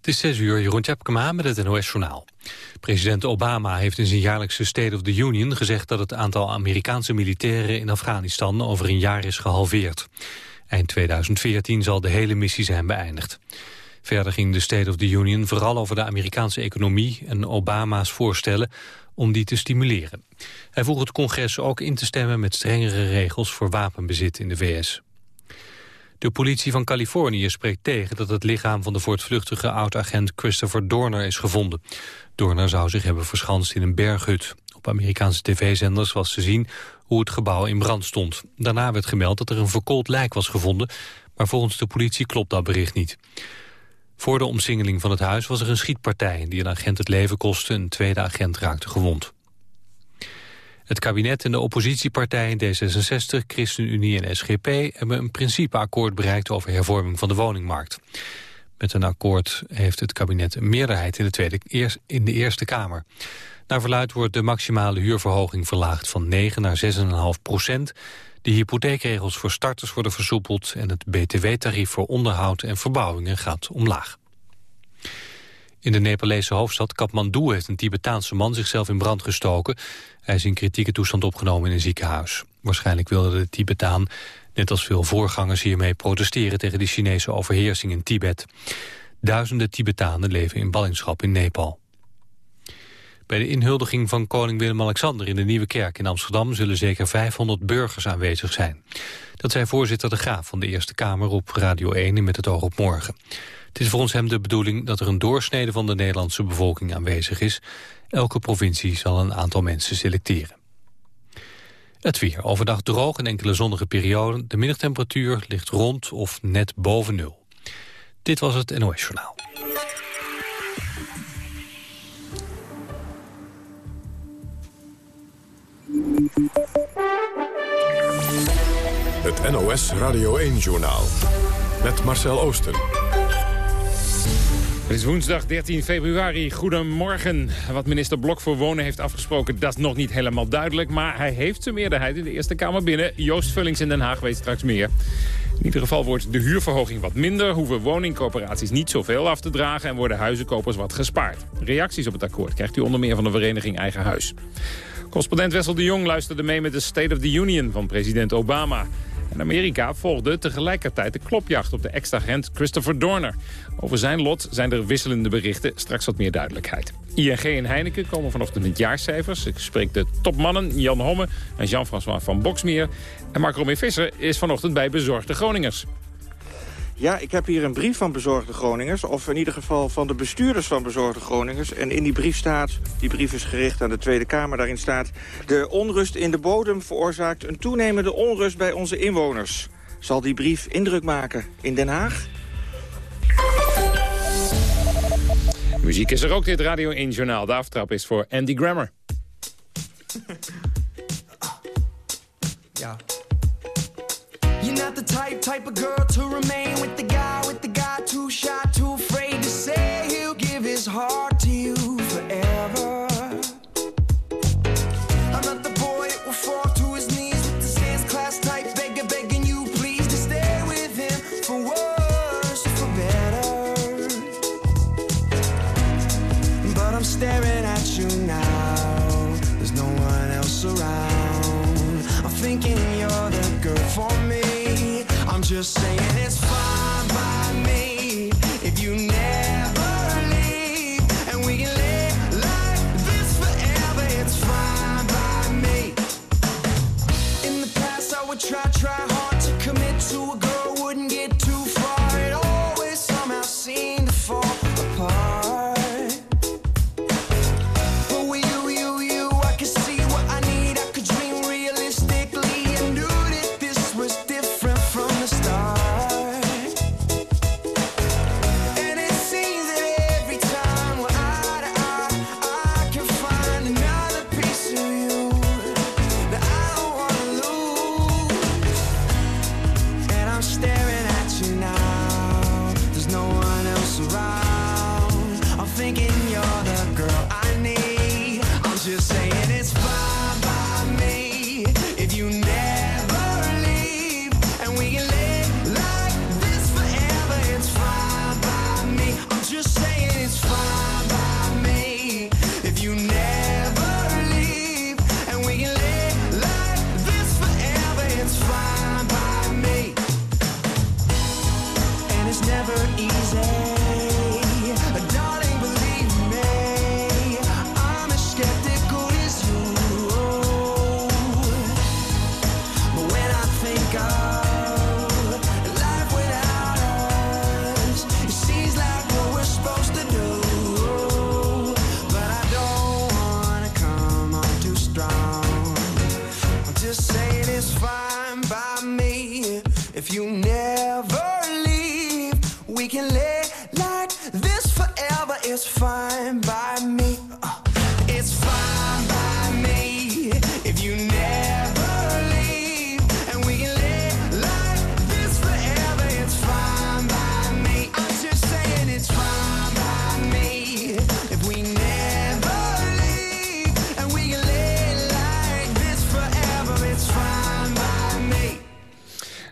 Het is 6 uur, Jeroen Tjepkema met het NOS-journaal. President Obama heeft in zijn jaarlijkse State of the Union gezegd... dat het aantal Amerikaanse militairen in Afghanistan over een jaar is gehalveerd. Eind 2014 zal de hele missie zijn beëindigd. Verder ging de State of the Union vooral over de Amerikaanse economie... en Obama's voorstellen om die te stimuleren. Hij vroeg het congres ook in te stemmen met strengere regels... voor wapenbezit in de VS. De politie van Californië spreekt tegen dat het lichaam van de voortvluchtige oud-agent Christopher Dorner is gevonden. Dorner zou zich hebben verschanst in een berghut. Op Amerikaanse tv-zenders was te zien hoe het gebouw in brand stond. Daarna werd gemeld dat er een verkoold lijk was gevonden, maar volgens de politie klopt dat bericht niet. Voor de omsingeling van het huis was er een schietpartij die een agent het leven kostte. Een tweede agent raakte gewond. Het kabinet en de oppositiepartijen D66, ChristenUnie en SGP... hebben een principeakkoord bereikt over hervorming van de woningmarkt. Met een akkoord heeft het kabinet een meerderheid in de, tweede, in de Eerste Kamer. Naar verluid wordt de maximale huurverhoging verlaagd van 9 naar 6,5 procent. De hypotheekregels voor starters worden versoepeld... en het btw-tarief voor onderhoud en verbouwingen gaat omlaag. In de Nepalese hoofdstad Kathmandu heeft een Tibetaanse man zichzelf in brand gestoken. Hij is in kritieke toestand opgenomen in een ziekenhuis. Waarschijnlijk wilde de Tibetaan, net als veel voorgangers hiermee, protesteren tegen de Chinese overheersing in Tibet. Duizenden Tibetanen leven in ballingschap in Nepal. Bij de inhuldiging van koning Willem-Alexander in de Nieuwe Kerk in Amsterdam zullen zeker 500 burgers aanwezig zijn. Dat zei voorzitter De Graaf van de Eerste Kamer op Radio 1 Met het oog op morgen. Het is volgens hem de bedoeling dat er een doorsnede van de Nederlandse bevolking aanwezig is. Elke provincie zal een aantal mensen selecteren. Het weer. Overdag droog en enkele zonnige perioden. De middagtemperatuur ligt rond of net boven nul. Dit was het NOS Journaal. Het NOS Radio 1-journaal. Met Marcel Oosten. Het is woensdag 13 februari. Goedemorgen. Wat minister Blok voor Wonen heeft afgesproken, dat is nog niet helemaal duidelijk. Maar hij heeft zijn meerderheid in de Eerste Kamer binnen. Joost Vullings in Den Haag weet straks meer. In ieder geval wordt de huurverhoging wat minder... hoeven woningcorporaties niet zoveel af te dragen... en worden huizenkopers wat gespaard. Reacties op het akkoord krijgt u onder meer van de vereniging Eigen Huis. Correspondent Wessel de Jong luisterde mee met de State of the Union van president Obama. En Amerika volgde tegelijkertijd de klopjacht op de ex-agent Christopher Dorner. Over zijn lot zijn er wisselende berichten, straks wat meer duidelijkheid. ING en Heineken komen vanochtend met jaarcijfers. Ik spreek de topmannen Jan Homme en Jean-François van Boksmeer. En Mark Romee Visser is vanochtend bij bezorgde Groningers. Ja, ik heb hier een brief van bezorgde Groningers. Of in ieder geval van de bestuurders van bezorgde Groningers. En in die brief staat, die brief is gericht aan de Tweede Kamer, daarin staat... de onrust in de bodem veroorzaakt een toenemende onrust bij onze inwoners. Zal die brief indruk maken in Den Haag? Muziek is er ook dit Radio 1 Journaal. De aftrap is voor Andy Grammer. You're not the type, type of girl to remain with the guy, with the guy too shy, too afraid to say he'll give his heart to you forever. I'm not the boy that will fall to his knees with the stance class type, begging, begging you please to stay with him for worse or for better. But I'm staring at you now. There's no one else around. I'm thinking you're the girl for me. Just saying it's fine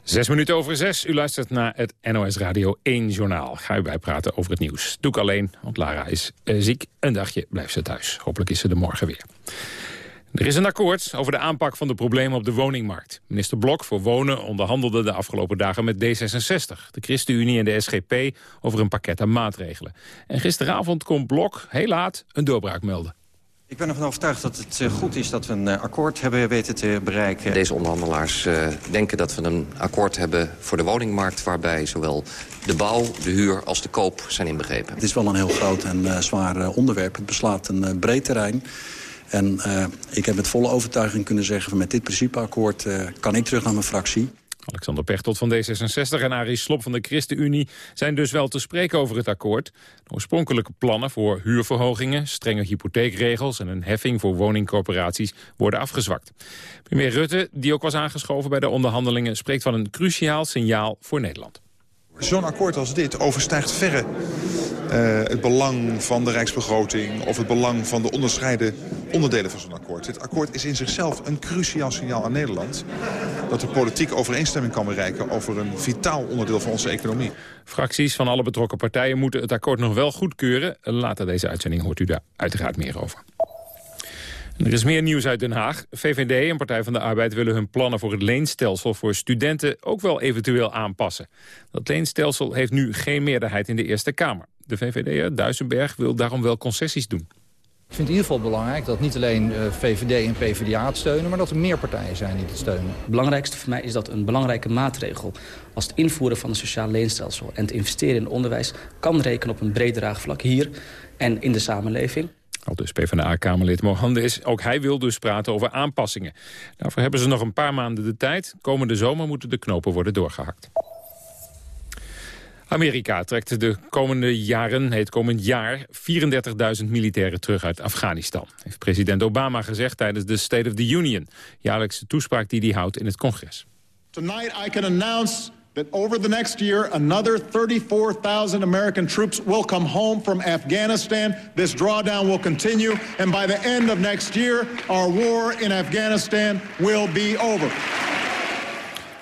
Zes minuten over zes. U luistert naar het NOS Radio 1 journaal. Ga u bijpraten over het nieuws. Doe ik alleen, want Lara is eh, ziek. Een dagje blijft ze thuis. Hopelijk is ze er morgen weer. Er is een akkoord over de aanpak van de problemen op de woningmarkt. Minister Blok voor Wonen onderhandelde de afgelopen dagen met D66, de ChristenUnie en de SGP over een pakket aan maatregelen. En gisteravond kon Blok heel laat een doorbraak melden. Ik ben ervan overtuigd dat het eh, goed is dat we een eh, akkoord hebben weten te bereiken. Deze onderhandelaars eh, denken dat we een akkoord hebben voor de woningmarkt... waarbij zowel de bouw, de huur als de koop zijn inbegrepen. Het is wel een heel groot en eh, zwaar onderwerp. Het beslaat een breed terrein. En eh, ik heb met volle overtuiging kunnen zeggen... van met dit principeakkoord eh, kan ik terug naar mijn fractie. Alexander Pechtold van D66 en Arie Slob van de ChristenUnie zijn dus wel te spreken over het akkoord. Oorspronkelijke plannen voor huurverhogingen, strenge hypotheekregels en een heffing voor woningcorporaties worden afgezwakt. Premier Rutte, die ook was aangeschoven bij de onderhandelingen, spreekt van een cruciaal signaal voor Nederland. Zo'n akkoord als dit overstijgt verre eh, het belang van de rijksbegroting... of het belang van de onderscheiden onderdelen van zo'n akkoord. Dit akkoord is in zichzelf een cruciaal signaal aan Nederland... dat de politiek overeenstemming kan bereiken over een vitaal onderdeel van onze economie. Fracties van alle betrokken partijen moeten het akkoord nog wel goedkeuren. Later deze uitzending hoort u daar uiteraard meer over. Er is meer nieuws uit Den Haag. VVD en Partij van de Arbeid willen hun plannen voor het leenstelsel voor studenten ook wel eventueel aanpassen. Dat leenstelsel heeft nu geen meerderheid in de Eerste Kamer. De VVD'er Duisenberg wil daarom wel concessies doen. Ik vind in ieder geval belangrijk dat niet alleen eh, VVD en PvdA het steunen... maar dat er meer partijen zijn die het steunen. Het belangrijkste voor mij is dat een belangrijke maatregel... als het invoeren van een sociaal leenstelsel en het investeren in onderwijs... kan rekenen op een breed draagvlak hier en in de samenleving. Al dus PvdA-kamerlid Mohandes. Ook hij wil dus praten over aanpassingen. Daarvoor hebben ze nog een paar maanden de tijd. Komende zomer moeten de knopen worden doorgehakt. Amerika trekt de komende jaren, het komend jaar, 34.000 militairen terug uit Afghanistan. Heeft president Obama gezegd tijdens de State of the Union, jaarlijkse toespraak die hij houdt in het congres. Tonight, I can announce that over the next year, another 34,000 American troops will come home from Afghanistan. This drawdown will continue, and by the end of next year, our war in Afghanistan will be over.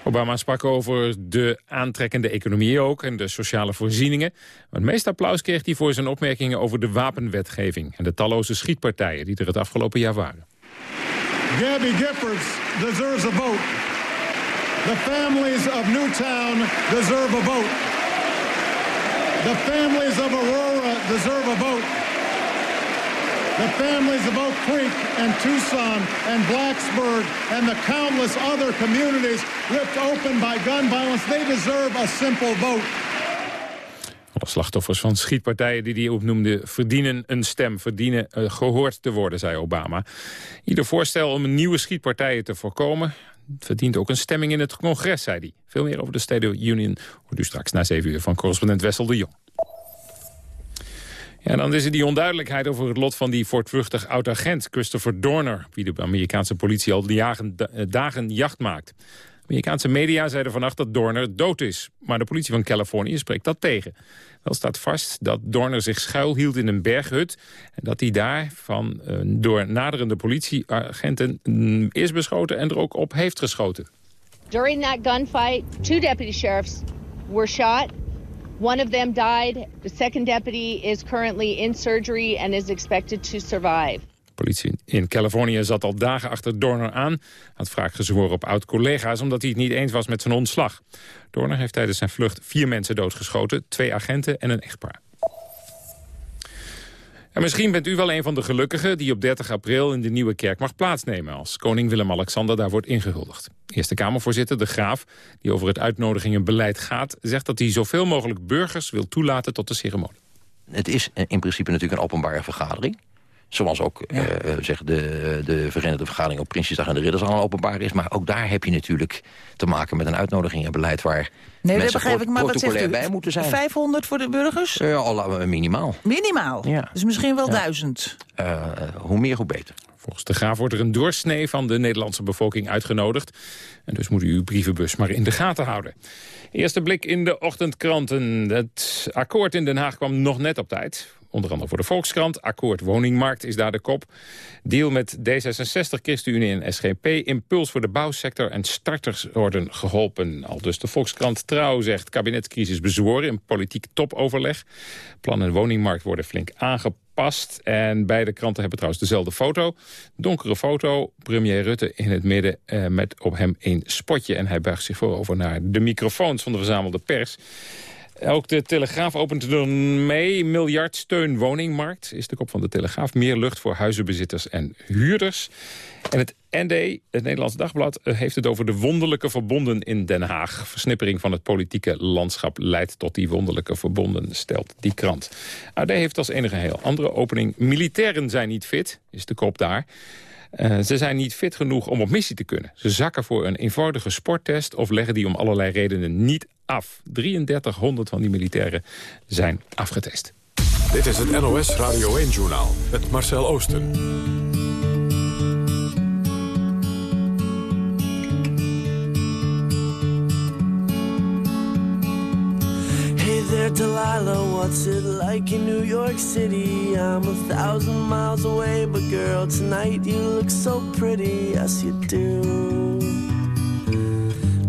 Obama sprak over de aantrekkende economie ook en de sociale voorzieningen. Maar het meeste applaus kreeg hij voor zijn opmerkingen over de wapenwetgeving... en de talloze schietpartijen die er het afgelopen jaar waren. Gabby Giffords deserves a vote. The families of Newtown deserve a vote. The families of Aurora deserve a vote. The families of Oak Creek and Tucson and Blacksburg and the countless other communities ripped open by gun violence, they deserve a simple vote. Alle slachtoffers van schietpartijen die hij opnoemde... verdienen een stem, verdienen uh, gehoord te worden, zei Obama. Ieder voorstel om nieuwe schietpartijen te voorkomen... verdient ook een stemming in het congres, zei hij. Veel meer over de State of Union hoort u straks na 7 uur... van correspondent Wessel de Jong. Ja, dan is er die onduidelijkheid over het lot van die voortvluchtig oud-agent Christopher Dorner... wie de Amerikaanse politie al dagen, dagen jacht maakt. Amerikaanse media zeiden vannacht dat Dorner dood is. Maar de politie van Californië spreekt dat tegen. Wel staat vast dat Dorner zich schuilhield in een berghut... en dat hij daar van, uh, door naderende politieagenten uh, is beschoten... en er ook op heeft geschoten. During that gunfight, two deputy sheriffs were shot. One of them died. The second deputy is currently in surgery and is expected to survive. Politie in Californië zat al dagen achter Dorner aan. Had vaak gezworen op oud-collega's omdat hij het niet eens was met zijn ontslag. Dorner heeft tijdens zijn vlucht vier mensen doodgeschoten, twee agenten en een echtpaar. En misschien bent u wel een van de gelukkigen die op 30 april in de Nieuwe Kerk mag plaatsnemen als koning Willem-Alexander daar wordt ingehuldigd. Eerste Kamervoorzitter De Graaf, die over het uitnodigingenbeleid gaat, zegt dat hij zoveel mogelijk burgers wil toelaten tot de ceremonie. Het is in principe natuurlijk een openbare vergadering. Zoals ook ja. uh, zeg de, de Verenigde Vergadering op Prinsjesdag en de Ridderszaal openbaar is. Maar ook daar heb je natuurlijk te maken met een uitnodiging waar nee, mensen dat begrijp ik, maar wat zegt u? bij moeten zijn. 500 voor de burgers? Uh, al, minimaal. Minimaal? Ja. Dus misschien wel ja. duizend? Uh, hoe meer, hoe beter. Volgens de Graaf wordt er een doorsnee van de Nederlandse bevolking uitgenodigd. En dus moet u uw brievenbus maar in de gaten houden. Eerste blik in de ochtendkranten. Het akkoord in Den Haag kwam nog net op tijd. Onder andere voor de Volkskrant. Akkoord woningmarkt is daar de kop. Deal met D66, ChristenUnie en SGP. Impuls voor de bouwsector en starters worden geholpen. Al dus de Volkskrant Trouw zegt kabinetscrisis bezworen in politiek topoverleg. Plan en woningmarkt worden flink aangepast. En beide kranten hebben trouwens dezelfde foto. Donkere foto, premier Rutte in het midden eh, met op hem een spotje. En hij buigt zich voorover naar de microfoons van de verzamelde pers. Ook de Telegraaf opent er mee. Miljard steun woningmarkt is de kop van de Telegraaf. Meer lucht voor huizenbezitters en huurders. En het ND, het Nederlands Dagblad, heeft het over de wonderlijke verbonden in Den Haag. Versnippering van het politieke landschap leidt tot die wonderlijke verbonden, stelt die krant. AD heeft als enige heel andere opening. Militairen zijn niet fit, is de kop daar. Uh, ze zijn niet fit genoeg om op missie te kunnen. Ze zakken voor een eenvoudige sporttest of leggen die om allerlei redenen niet af. 3300 van die militairen zijn afgetest. Dit is het NOS Radio 1-journaal met Marcel Oosten. there, Delilah, what's it like in New York City? I'm a thousand miles away, but girl, tonight you look so pretty, yes you do.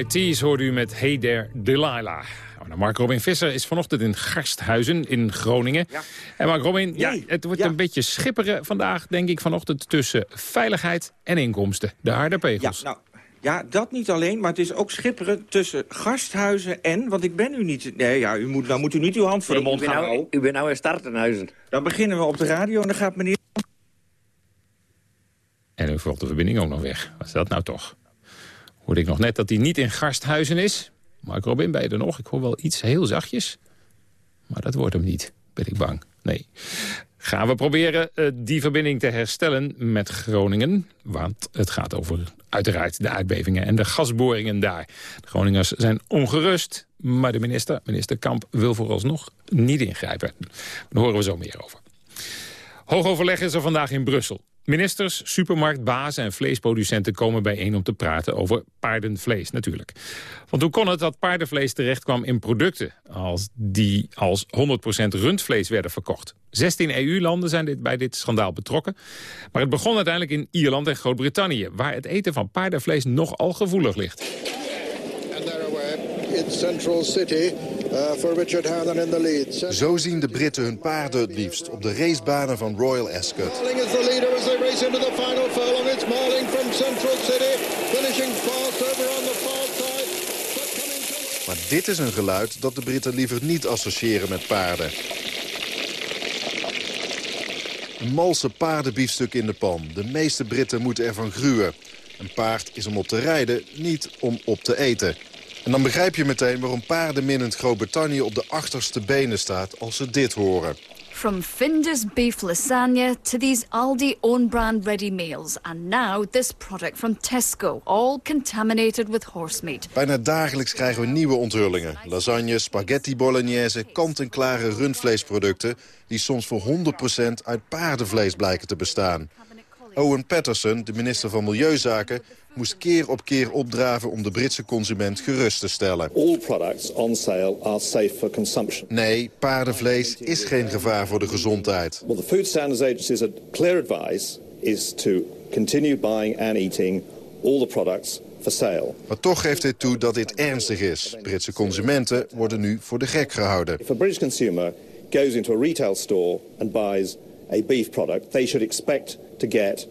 Tees hoorde u met Hey There Delilah. Oh, nou, Mark Robin Visser is vanochtend in Garsthuizen in Groningen. En Mark Robin, ja, het wordt een beetje schipperen vandaag, denk ik, vanochtend... tussen veiligheid en inkomsten. De harde pegels. Ja, nou, ja, dat niet alleen, maar het is ook schipperen tussen gasthuizen en... want ik ben u niet... Nee, ja, u moet, nou moet u niet uw hand voor de mond u gaan nou- houden. U bent nou in Startenhuizen. Dan beginnen we op de radio en dan gaat meneer... En nu valt de verbinding ook nog weg. Wat is dat nou toch? Hoorde ik nog net dat hij niet in Garsthuizen is. Mark Robin, je er nog? Ik hoor wel iets heel zachtjes. Maar dat wordt hem niet, ben ik bang. Nee. Gaan we proberen eh, die verbinding te herstellen met Groningen. Want het gaat over uiteraard de aardbevingen en de gasboringen daar. De Groningers zijn ongerust. Maar de minister, minister Kamp, wil vooralsnog niet ingrijpen. Daar horen we zo meer over. Hoogoverleg is er vandaag in Brussel. Ministers, supermarktbazen en vleesproducenten komen bijeen om te praten over paardenvlees natuurlijk. Want hoe kon het dat paardenvlees terechtkwam in producten als die als 100% rundvlees werden verkocht? 16 EU-landen zijn dit, bij dit schandaal betrokken. Maar het begon uiteindelijk in Ierland en Groot-Brittannië... waar het eten van paardenvlees nogal gevoelig ligt. Central City uh, for Richard Hannon in the lead. Zo zien de Britten hun paarden het liefst op de racebanen van Royal Ascot. Marling is the leader as they race into the final furlong. It's Marling from Central City, finishing fast over on the far side. Maar dit is een geluid dat de Britten liever niet associëren met paarden. Een malse paardenbiefstuk in de pan. De meeste Britten moeten ervan gruwen. Een paard is om op te rijden, niet om op te eten. En dan begrijp je meteen waarom paardenminnend Groot-Brittannië op de achterste benen staat als ze dit horen. From Finder's beef lasagna to these Aldi own brand ready meals. And now this product from Tesco, all contaminated with horse meat. Bijna dagelijks krijgen we nieuwe onthullingen. Lasagne, spaghetti bolognese, kant-en-klare rundvleesproducten... die soms voor 100% uit paardenvlees blijken te bestaan. Owen Patterson, de minister van Milieuzaken... moest keer op keer opdraven om de Britse consument gerust te stellen. All products on sale are safe for consumption. Nee, paardenvlees is geen gevaar voor de gezondheid. Well, the Food Standards Agency's clear advice is to continue buying and eating all the products. Maar toch geeft dit toe dat dit ernstig is. Britse consumenten worden nu voor de gek gehouden. If a British consumer goes into a retail store and buys a beef product, they should expect to get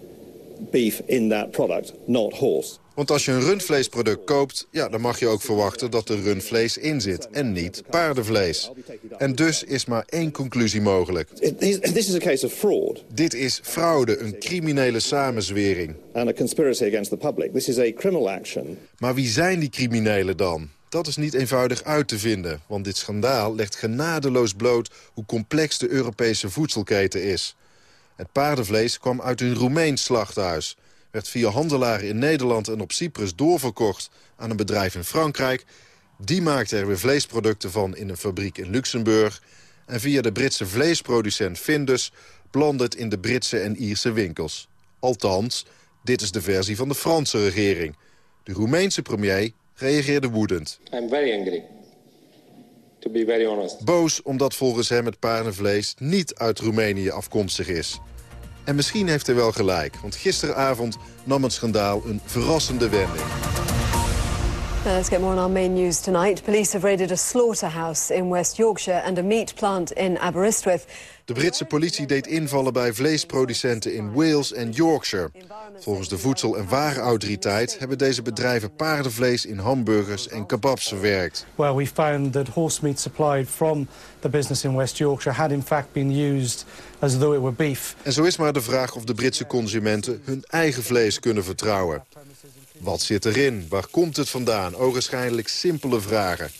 beef in that product, not horse. Want als je een rundvleesproduct koopt, ja, dan mag je ook verwachten dat er rundvlees in zit. En niet paardenvlees. En dus is maar één conclusie mogelijk. This is a case of fraud. Dit is fraude, een criminele samenzwering. And a conspiracy against the public. This is a criminal action. Maar wie zijn die criminelen dan? Dat is niet eenvoudig uit te vinden, want dit schandaal legt genadeloos bloot hoe complex de Europese voedselketen is. Het paardenvlees kwam uit een Roemeens slachthuis, werd via handelaren in Nederland en op Cyprus doorverkocht aan een bedrijf in Frankrijk. Die maakte er weer vleesproducten van in een fabriek in Luxemburg. En via de Britse vleesproducent Findus belandde het in de Britse en Ierse winkels. Althans, dit is de versie van de Franse regering. De Roemeense premier reageerde woedend. I'm very angry. To be very honest. Boos omdat volgens hem het paardenvlees niet uit Roemenië afkomstig is. En misschien heeft hij wel gelijk, want gisteravond nam het schandaal een verrassende wending. Now let's get more on our main news tonight. Police have raided a slaughterhouse in West Yorkshire and a meat plant in Aberystwyth. De Britse politie deed invallen bij vleesproducenten in Wales en Yorkshire. Volgens de Voedsel- en Warenautoriteit hebben deze bedrijven paardenvlees in hamburgers en kebabs verwerkt. Well, we found that horse meat supplied from the business in West Yorkshire had in fact been used as though it were beef. En zo is maar de vraag of de Britse consumenten hun eigen vlees kunnen vertrouwen. Wat zit erin? Waar komt het vandaan? Ogenschijnlijk simpele vragen.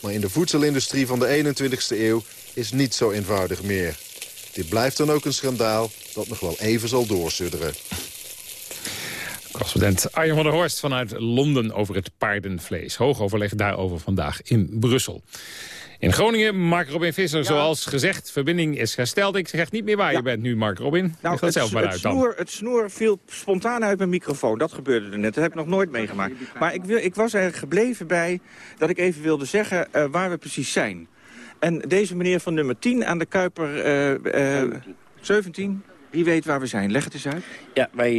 Maar in de voedselindustrie van de 21ste eeuw is niet zo eenvoudig meer. Dit blijft dan ook een schandaal dat nog wel even zal doorsudderen. Correspondent Arjen van der Horst vanuit Londen over het paardenvlees. Hoog overleg daarover vandaag in Brussel. In Groningen, Mark Robin Visser, zoals gezegd, verbinding is hersteld. Ik zeg niet meer waar je bent nu, Mark Robin. Nou, gaat het, zelf maar het uit dan. snoer, het snoer viel spontaan uit mijn microfoon. Dat gebeurde er net. Dat heb ik nog nooit meegemaakt. Maar ik, wil, ik was er gebleven bij dat ik even wilde zeggen eh, waar we precies zijn. En deze meneer van nummer 10 aan de Kuiper... eh, eh, 17? Wie weet waar we zijn? Leg het eens uit. Ja, wij,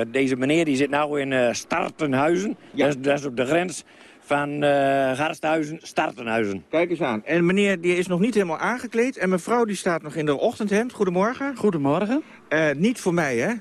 eh, deze meneer die zit nou in eh, Startenhuizen. Dat, is, dat is op de grens van eh Garsthuizen, Startenhuizen. Kijk eens aan. En meneer die is nog niet helemaal aangekleed. En mevrouw die staat nog in de ochtendhemd. Goedemorgen. Goedemorgen. Eh, niet voor mij, hè?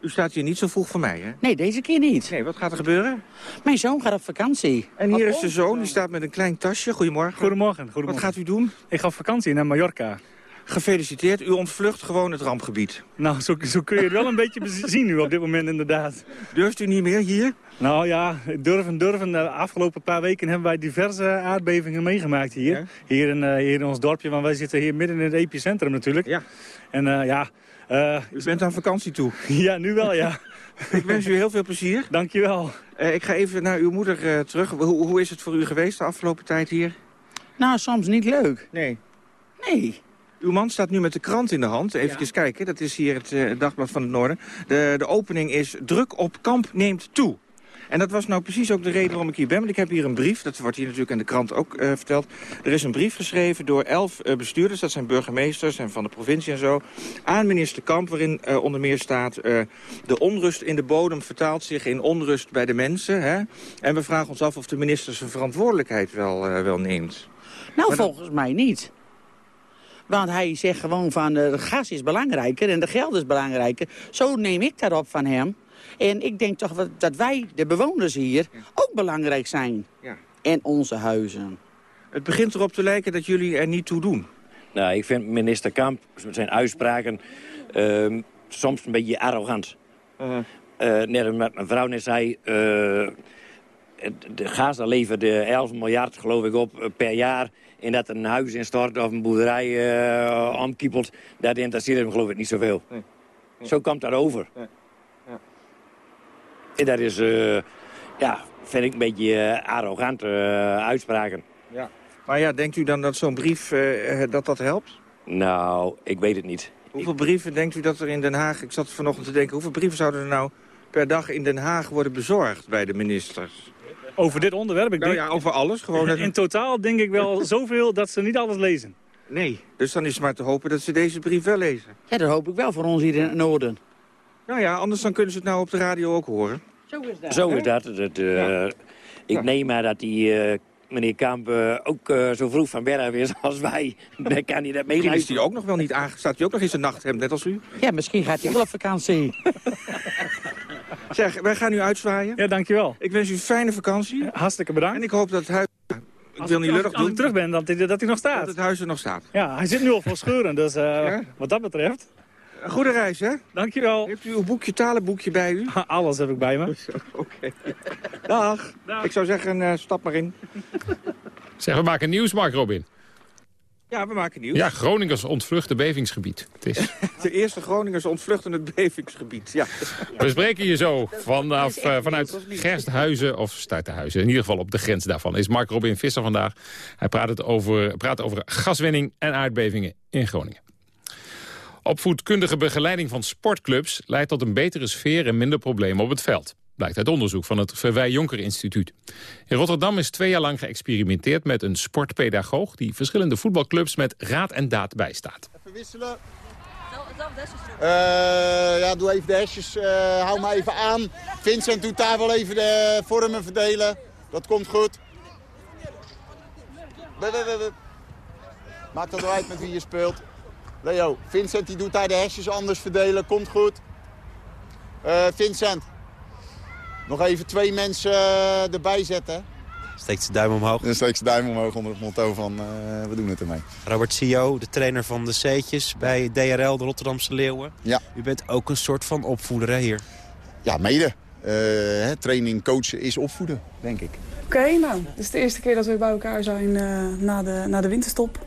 U staat hier niet zo vroeg voor mij, hè? Nee, deze keer niet. Nee, wat gaat er gebeuren? Mijn zoon gaat op vakantie. En hier is de zoon, die staat met een klein tasje. Goedemorgen. Goedemorgen. goedemorgen. Wat gaat u doen? Ik ga op vakantie naar Mallorca. Gefeliciteerd, u ontvlucht gewoon het rampgebied. Nou, zo, zo kun je het wel een beetje zien nu op dit moment inderdaad. Durft u niet meer hier? Nou ja, durven, durven. De afgelopen paar weken hebben wij diverse aardbevingen meegemaakt hier. Hier, in, eh, hier in ons dorpje, want wij zitten hier midden in het epicentrum natuurlijk. Ja. En eh, ja... eh, U bent aan vakantie toe. ja, nu wel ja. Ik wens u heel veel plezier. Dankjewel. Uh, ik ga even naar uw moeder terug. Hoe, hoe is het voor u geweest de afgelopen tijd hier? Nou, soms niet leuk. Nee. Nee. Uw man staat nu met de krant in de hand. Even ja. kijken, dat is hier het uh, Dagblad van het Noorden. De, de opening is druk op kamp neemt toe. En dat was nou precies ook de reden waarom ik hier ben. Want ik heb hier een brief, dat wordt hier natuurlijk in de krant ook uh, verteld. Er is een brief geschreven door elf uh, bestuurders, dat zijn burgemeesters en van de provincie en zo... aan minister Kamp, waarin uh, onder meer staat... de onrust in de bodem vertaalt zich in onrust bij de mensen. Hè? En we vragen ons af of de minister zijn verantwoordelijkheid wel, wel neemt. Nou, maar volgens mij niet. Want hij zegt gewoon van uh, gas is belangrijker en de geld is belangrijker. Zo neem ik daarop van hem. En ik denk toch dat wij, de bewoners hier, ja. ook belangrijk zijn. Ja. En onze huizen. Het begint erop te lijken dat jullie er niet toe doen. Nou, ik vind minister Kamp met zijn uitspraken uh, soms een beetje arrogant. Uh -huh. uh, net omdat mijn vrouw net zei... De Gaza levert 11 miljard, geloof ik, op per jaar. En dat een huis instort of een boerderij uh, omkiepelt, dat interesseert hem geloof ik niet zoveel. Nee. Nee. Zo komt dat over. Ja. Ja. En dat is, uh, ja, vind ik een beetje uh, arrogante uitspraken. Ja. Maar ja, denkt u dan dat zo'n brief, dat dat helpt? Nou, ik weet het niet. Hoeveel brieven denkt u dat er in Den Haag... Ik zat vanochtend te denken, hoeveel brieven zouden er nou per dag in Den Haag worden bezorgd bij de ministers? Over dit onderwerp? Ik nou denk, ja, over alles. Gewoon in, in totaal denk ik wel zoveel dat ze niet alles lezen. Nee, dus dan is het maar te hopen dat ze deze brief wel lezen. Ja, dat hoop ik wel voor ons hier in het noorden. Nou ja, anders dan kunnen ze het nou op de radio ook horen. Zo is dat. Zo is dat. dat uh, ja. Ik ja. neem maar dat die uh, meneer Kamp uh, ook zo vroeg van werf is als wij. Dan kan hij dat meeluisteren. is hij ook nog wel niet aangestaat. hij ook nog in zijn nachthemd, net als u? Ja, misschien gaat hij wel op vakantie. Zeg, wij gaan nu uitzwaaien. Ja, dankjewel. Ik wens u een fijne vakantie. Hartstikke bedankt. En ik hoop dat het huis... Ik als wil niet lullig doen. Als ik terug ben, dat hij, dat hij nog staat. Dat het huis er nog staat. Ja, hij zit nu al vol scheuren, dus uh, ja? wat dat betreft... Een goede reis, hè? Dankjewel. Heeft u uw boekje, talenboekje bij u? Alles heb ik bij me. Oké. Okay. Dag. Dag. Ik zou zeggen, uh, stap maar in. Zeg, we maken nieuws, Mark Robin. Ja, we maken nieuws. Ja, Groningers ontvluchten bevingsgebied. Het is. De eerste Groningers ontvluchten het bevingsgebied, ja. We spreken je zo vanaf, uh, vanuit Gersthuizen of Stuitenhuizen. In ieder geval op de grens daarvan is Mark Robin Visser vandaag. Hij praat, het over, praat over gaswinning en aardbevingen in Groningen. Opvoedkundige begeleiding van sportclubs leidt tot een betere sfeer en minder problemen op het veld. Blijkt uit onderzoek van het Verwij Jonker Instituut. In Rotterdam is twee jaar lang geëxperimenteerd met een sportpedagoog... die verschillende voetbalclubs met raad en daad bijstaat. Even wisselen. Uh, ja, doe even de hesjes. Uh, hou me even aan. Vincent doet daar wel even de vormen verdelen. Dat komt goed. Maakt dat uit met wie je speelt. Leo, Vincent die doet daar de hesjes anders verdelen. Komt goed. Uh, Vincent, nog even twee mensen uh, erbij zetten. Steekt zijn duim omhoog. Dan steekt zijn duim omhoog onder het motto van uh, we doen het ermee. Robert Sio, de trainer van de C'tjes bij DRL, de Rotterdamse Leeuwen. Ja. U bent ook een soort van opvoeder hè, hier. Ja, mede. Uh, hè, training, coachen is opvoeden, denk ik. Oké, okay, nou, het is de eerste keer dat we bij elkaar zijn na, de, na de winterstop.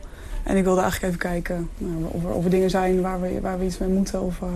En ik wilde eigenlijk even kijken nou, of, er, of er dingen zijn waar we, waar we iets mee moeten. Of uh,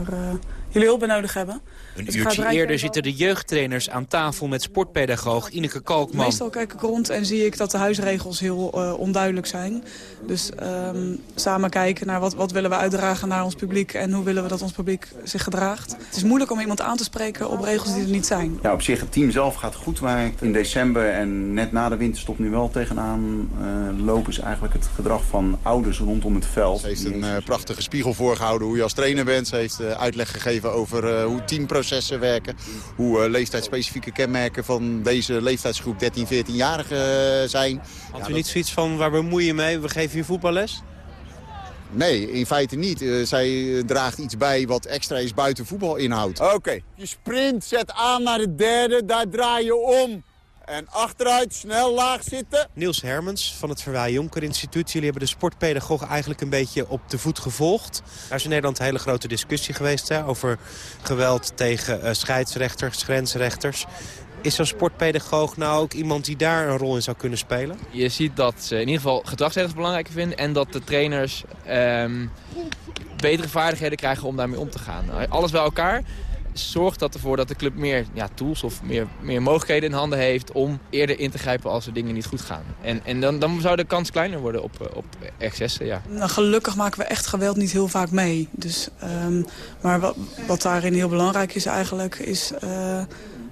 jullie hulp bij nodig hebben. Een uurtje eerder zitten de jeugdtrainers aan tafel met sportpedagoog Ineke Kalkman. Meestal kijk ik rond en zie ik dat de huisregels heel eh, onduidelijk zijn. Dus ehm, samen kijken naar wat, wat willen we uitdragen naar ons publiek... en hoe willen we dat ons publiek zich gedraagt. Het is moeilijk om iemand aan te spreken op regels die er niet zijn. Ja, op zich, het team zelf gaat goed. Maar in december en net na de winterstop nu wel tegenaan eh, lopen... is eigenlijk het gedrag van ouders rondom het veld. Ze heeft een eh, prachtige spiegel voorgehouden hoe je als trainer bent. Ze heeft uitleg gegeven over hoe 10% processen werken. Hoe eh, leeftijdsspecifieke kenmerken van deze leeftijdsgroep 13, 14-jarigen eh, zijn. Had u niet zoiets van, waar bemoei je mee? We geven je voetballes? Nee, in feite niet. Eh, zij draagt iets bij wat extra is buiten voetbalinhoud. Oké. Je sprint, zet aan naar de derde, daar draai je om. En achteruit, snel laag zitten. Niels Hermens van het Verwaai Jonker Instituut. Jullie hebben de sportpedagoog eigenlijk een beetje op de voet gevolgd. Daar is in Nederland een hele grote discussie geweest hè, over geweld tegen eh, scheidsrechters, grensrechters. Is zo'n sportpedagoog nou ook iemand die daar een rol in zou kunnen spelen? Je ziet dat ze in ieder geval gedragsregels belangrijker vinden... en dat de trainers ehm, betere vaardigheden krijgen om daarmee om te gaan. Alles bij elkaar zorgt dat ervoor dat de club meer ja, tools of meer, meer mogelijkheden in handen heeft... om eerder in te grijpen als er dingen niet goed gaan. En, en dan, dan zou de kans kleiner worden op, eh, op excessen, ja. Nou, gelukkig maken we echt geweld niet heel vaak mee. Dus, ehm, maar wat, wat daarin heel belangrijk is eigenlijk... is eh,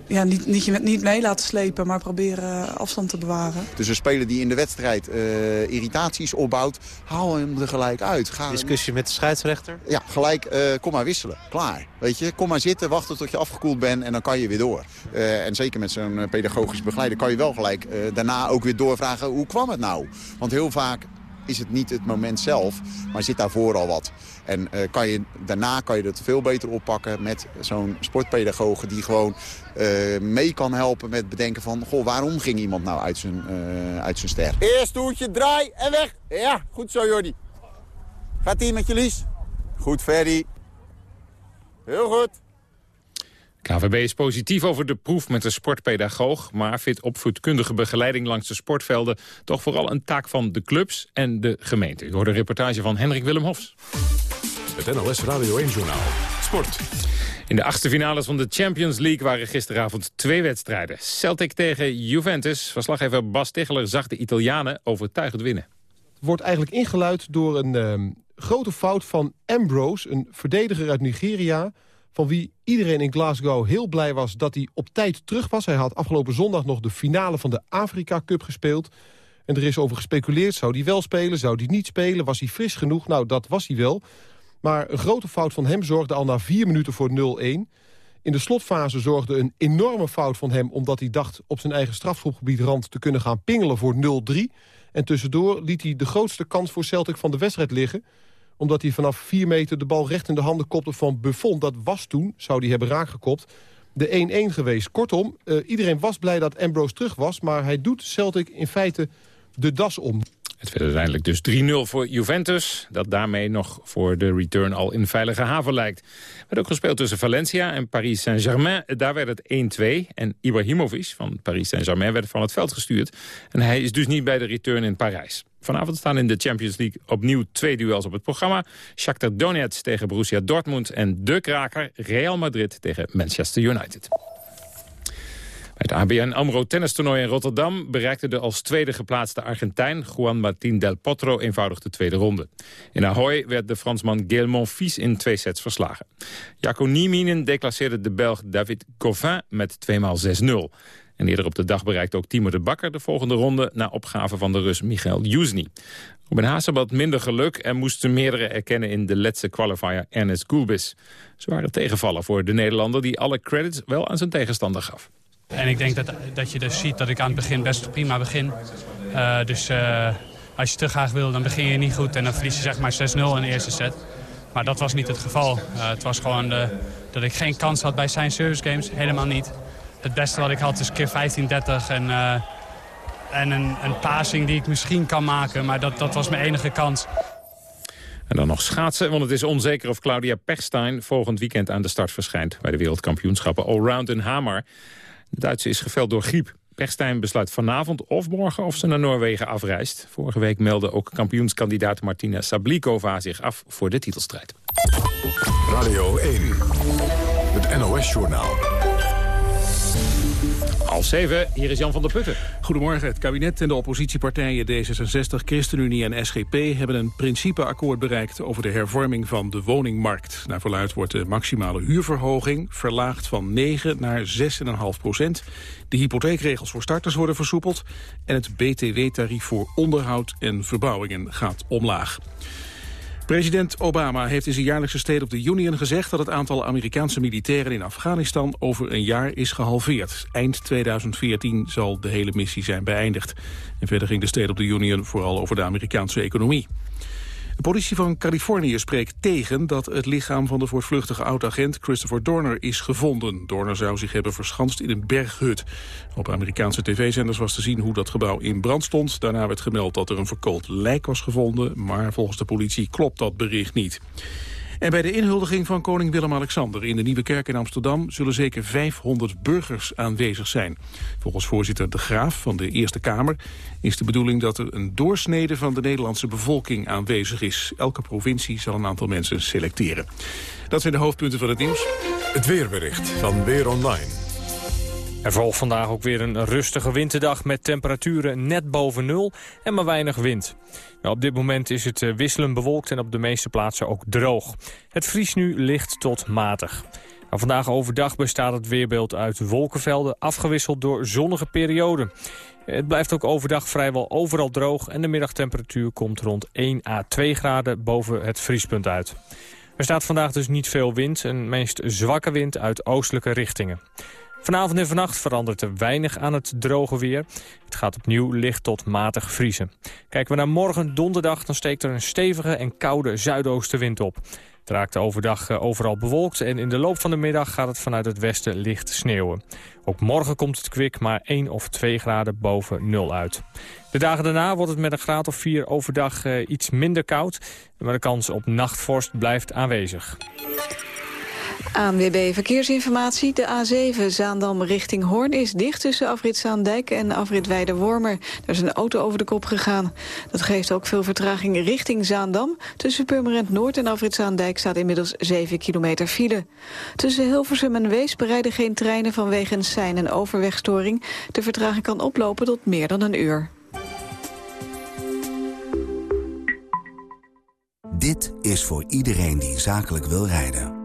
ja, niet, niet, je met- niet mee laten slepen, maar proberen afstand te bewaren. Dus een speler die in de wedstrijd eh, irritaties opbouwt, haal hem er gelijk uit. Ga Discussie met de scheidsrechter? Ja, gelijk, eh, kom maar wisselen. Klaar. Weet je, kom maar zitten, wachten tot je afgekoeld bent en dan kan je weer door. Eh, en zeker met zo'n pedagogisch begeleider kan je wel gelijk eh, daarna ook weer doorvragen hoe kwam het nou? Want heel vaak is het niet het moment zelf, maar zit daarvoor al wat. En eh, kan je, daarna kan je dat veel beter oppakken met zo'n sportpedagoge... die gewoon eh, mee kan helpen met bedenken van... goh, waarom ging iemand nou uit zijn, eh, uit zijn ster? Eerst hoedje, draai en weg. Ja, goed zo Jordi. Gaat ie met je Lies? Goed, Ferry. Heel goed. KVB is positief over de proef met de sportpedagoog... maar vindt opvoedkundige begeleiding langs de sportvelden... toch vooral een taak van de clubs en de gemeente. U hoort een reportage van Hendrik Willem Hofs. Het NLS Radio 1-journaal. Sport. In de achtste finales van de Champions League waren gisteravond twee wedstrijden. Celtic tegen Juventus. Verslaggever Bas Ticheler zag de Italianen overtuigend winnen. wordt eigenlijk ingeluid door een ehm, grote fout van Ambrose, een verdediger uit Nigeria... van wie iedereen in Glasgow heel blij was dat hij op tijd terug was. Hij had afgelopen zondag nog de finale van de Afrika Cup gespeeld. En er is over gespeculeerd, zou hij wel spelen, zou hij niet spelen... was hij fris genoeg? Nou, dat was hij wel. Maar een grote fout van hem zorgde al na vier minuten voor 0-1... In de slotfase zorgde een enorme fout van hem... omdat hij dacht op zijn eigen strafschopgebied rand te kunnen gaan pingelen voor 0-3. En tussendoor liet hij de grootste kans voor Celtic van de wedstrijd liggen omdat hij vanaf 4 meter de bal recht in de handen kopte van Buffon. Dat was toen, zou hij hebben raakgekopt, de 1-1 geweest. Kortom, eh, iedereen was blij dat Ambrose terug was... maar hij doet Celtic in feite de das om. Het werd uiteindelijk dus 3-0 voor Juventus. Dat daarmee nog voor de return al in veilige haven lijkt. Er werd ook gespeeld tussen Valencia en Paris Saint-Germain. Daar werd het 1-2. En Ibrahimovic van Paris Saint-Germain werd van het veld gestuurd. En hij is dus niet bij de return in Parijs. Vanavond staan in de Champions League opnieuw twee duels op het programma. Shakhtar Donetsk tegen Borussia Dortmund. En de kraker Real Madrid tegen Manchester United. Bij het ABN AMRO tennistoernooi in Rotterdam bereikte de als tweede geplaatste Argentijn Juan Martín del Potro eenvoudig de tweede ronde. In Ahoy werd de Fransman Gaël Monfils in twee sets verslagen. Jaco Nieminen declasseerde de Belg David Goffin met 2x6-0. En eerder op de dag bereikte ook Timo de Bakker de volgende ronde... na opgave van de Rus Michael Jusny. Robin Haase had minder geluk en moesten meerdere erkennen... in de letse qualifier Ernest Gulbis. Zware tegenvallen voor de Nederlander... die alle credits wel aan zijn tegenstander gaf. En ik denk dat, dat je dus ziet dat ik aan het begin best prima begin. Uh, dus uh, als je te graag wil, dan begin je niet goed. En dan verlies je zeg maar 6-0 in de eerste set. Maar dat was niet het geval. Uh, het was gewoon de, dat ik geen kans had bij zijn service games. Helemaal niet. Het beste wat ik had is keer 15-30 en, en een, een passing die ik misschien kan maken. Maar dat, dat was mijn enige kans. En dan nog schaatsen, want het is onzeker of Claudia Pechstein volgend weekend aan de start verschijnt bij de wereldkampioenschappen Allround in Hamar. De Duitse is geveld door griep. Pechstein besluit vanavond of morgen of ze naar Noorwegen afreist. Vorige week meldde ook kampioenskandidaat Martina Sablikova zich af voor de titelstrijd. Radio 1, het NOS-journaal. Half zeven, hier is Jan van der Putten. Goedemorgen. Het kabinet en de oppositiepartijen D66, ChristenUnie en SGP... hebben een principeakkoord bereikt over de hervorming van de woningmarkt. Naar verluid wordt de maximale huurverhoging verlaagd van 9 naar 6,5 procent. De hypotheekregels voor starters worden versoepeld... en het BTW-tarief voor onderhoud en verbouwingen gaat omlaag. President Obama heeft in zijn jaarlijkse State of the Union gezegd dat het aantal Amerikaanse militairen in Afghanistan over een jaar is gehalveerd. Eind 2014 zal de hele missie zijn beëindigd. En verder ging de State of the Union vooral over de Amerikaanse economie. De politie van Californië spreekt tegen dat het lichaam van de voortvluchtige oud-agent Christopher Dorner is gevonden. Dorner zou zich hebben verschanst in een berghut. Op Amerikaanse tv-zenders was te zien hoe dat gebouw in brand stond. Daarna werd gemeld dat er een verkoold lijk was gevonden, maar volgens de politie klopt dat bericht niet. En bij de inhuldiging van koning Willem-Alexander in de Nieuwe Kerk in Amsterdam zullen zeker 500 burgers aanwezig zijn. Volgens voorzitter De Graaf van de Eerste Kamer is de bedoeling dat er een doorsnede van de Nederlandse bevolking aanwezig is. Elke provincie zal een aantal mensen selecteren. Dat zijn de hoofdpunten van het nieuws. Het weerbericht van Weer Online. Er volgt vandaag ook weer een rustige winterdag met temperaturen net boven nul en maar weinig wind. Nou, op dit moment is het eh, wisselend bewolkt en op de meeste plaatsen ook droog. Het vriest nu licht tot matig. Nou, vandaag overdag bestaat het weerbeeld uit wolkenvelden afgewisseld door zonnige perioden. Het blijft ook overdag vrijwel overal droog en de middagtemperatuur komt rond 1 à 2 graden boven het vriespunt uit. Er staat vandaag dus niet veel wind, een meest zwakke wind uit oostelijke richtingen. Vanavond en vannacht verandert er weinig aan het droge weer. Het gaat opnieuw licht tot matig vriezen. Kijken we naar morgen donderdag, dan steekt er een stevige en koude zuidoostenwind op. Het raakt overdag eh, overal bewolkt en in de loop van de middag gaat het vanuit het westen licht sneeuwen. Ook morgen komt het kwik maar 1 of 2 graden boven nul uit. De dagen daarna wordt het met een graad of 4 overdag uh, iets minder koud, maar de kans op nachtvorst blijft aanwezig. ANWB Verkeersinformatie. De A7 Zaandam richting Hoorn is dicht tussen afrit Zaandijk en afrit Weidewormer. Er is een auto over de kop gegaan. Dat geeft ook veel vertraging richting Zaandam. Tussen Purmerend Noord en afrit Zaandijk staat inmiddels 7 kilometer file. Tussen Hilversum en Wees bereiden geen treinen vanwege een sein- en overwegstoring. De vertraging kan oplopen tot meer dan een uur. Dit is voor iedereen die zakelijk wil rijden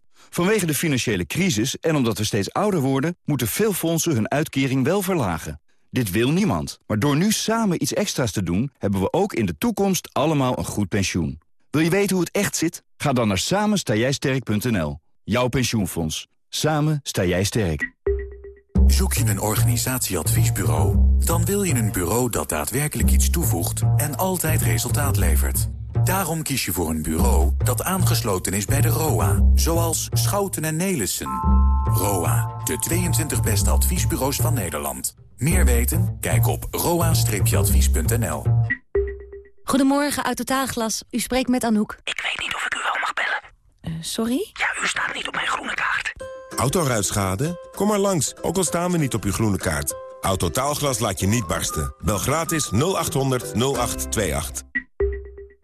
Vanwege de financiële crisis en omdat we steeds ouder worden... moeten veel fondsen hun uitkering wel verlagen. Dit wil niemand. Maar door nu samen iets extra's te doen... hebben we ook in de toekomst allemaal een goed pensioen. Wil je weten hoe het echt zit? Ga dan naar samenstaaijsterk.nl. Jouw pensioenfonds. Samen sta jij sterk. Zoek je een organisatieadviesbureau? Dan wil je een bureau dat daadwerkelijk iets toevoegt... en altijd resultaat levert. Daarom kies je voor een bureau dat aangesloten is bij de ROA. Zoals Schouten en Nelissen. ROA, de 22 beste adviesbureaus van Nederland. Meer weten? Kijk op roa-advies.nl. Goedemorgen, uit Totaalglas. U spreekt met Anouk. Ik weet niet of ik u wel mag bellen. Uh, sorry? Ja, u staat niet op mijn groene kaart. Autoruitschade? Kom maar langs, ook al staan we niet op uw groene kaart. Autotaalglas laat je niet barsten. Bel gratis 0800 0828.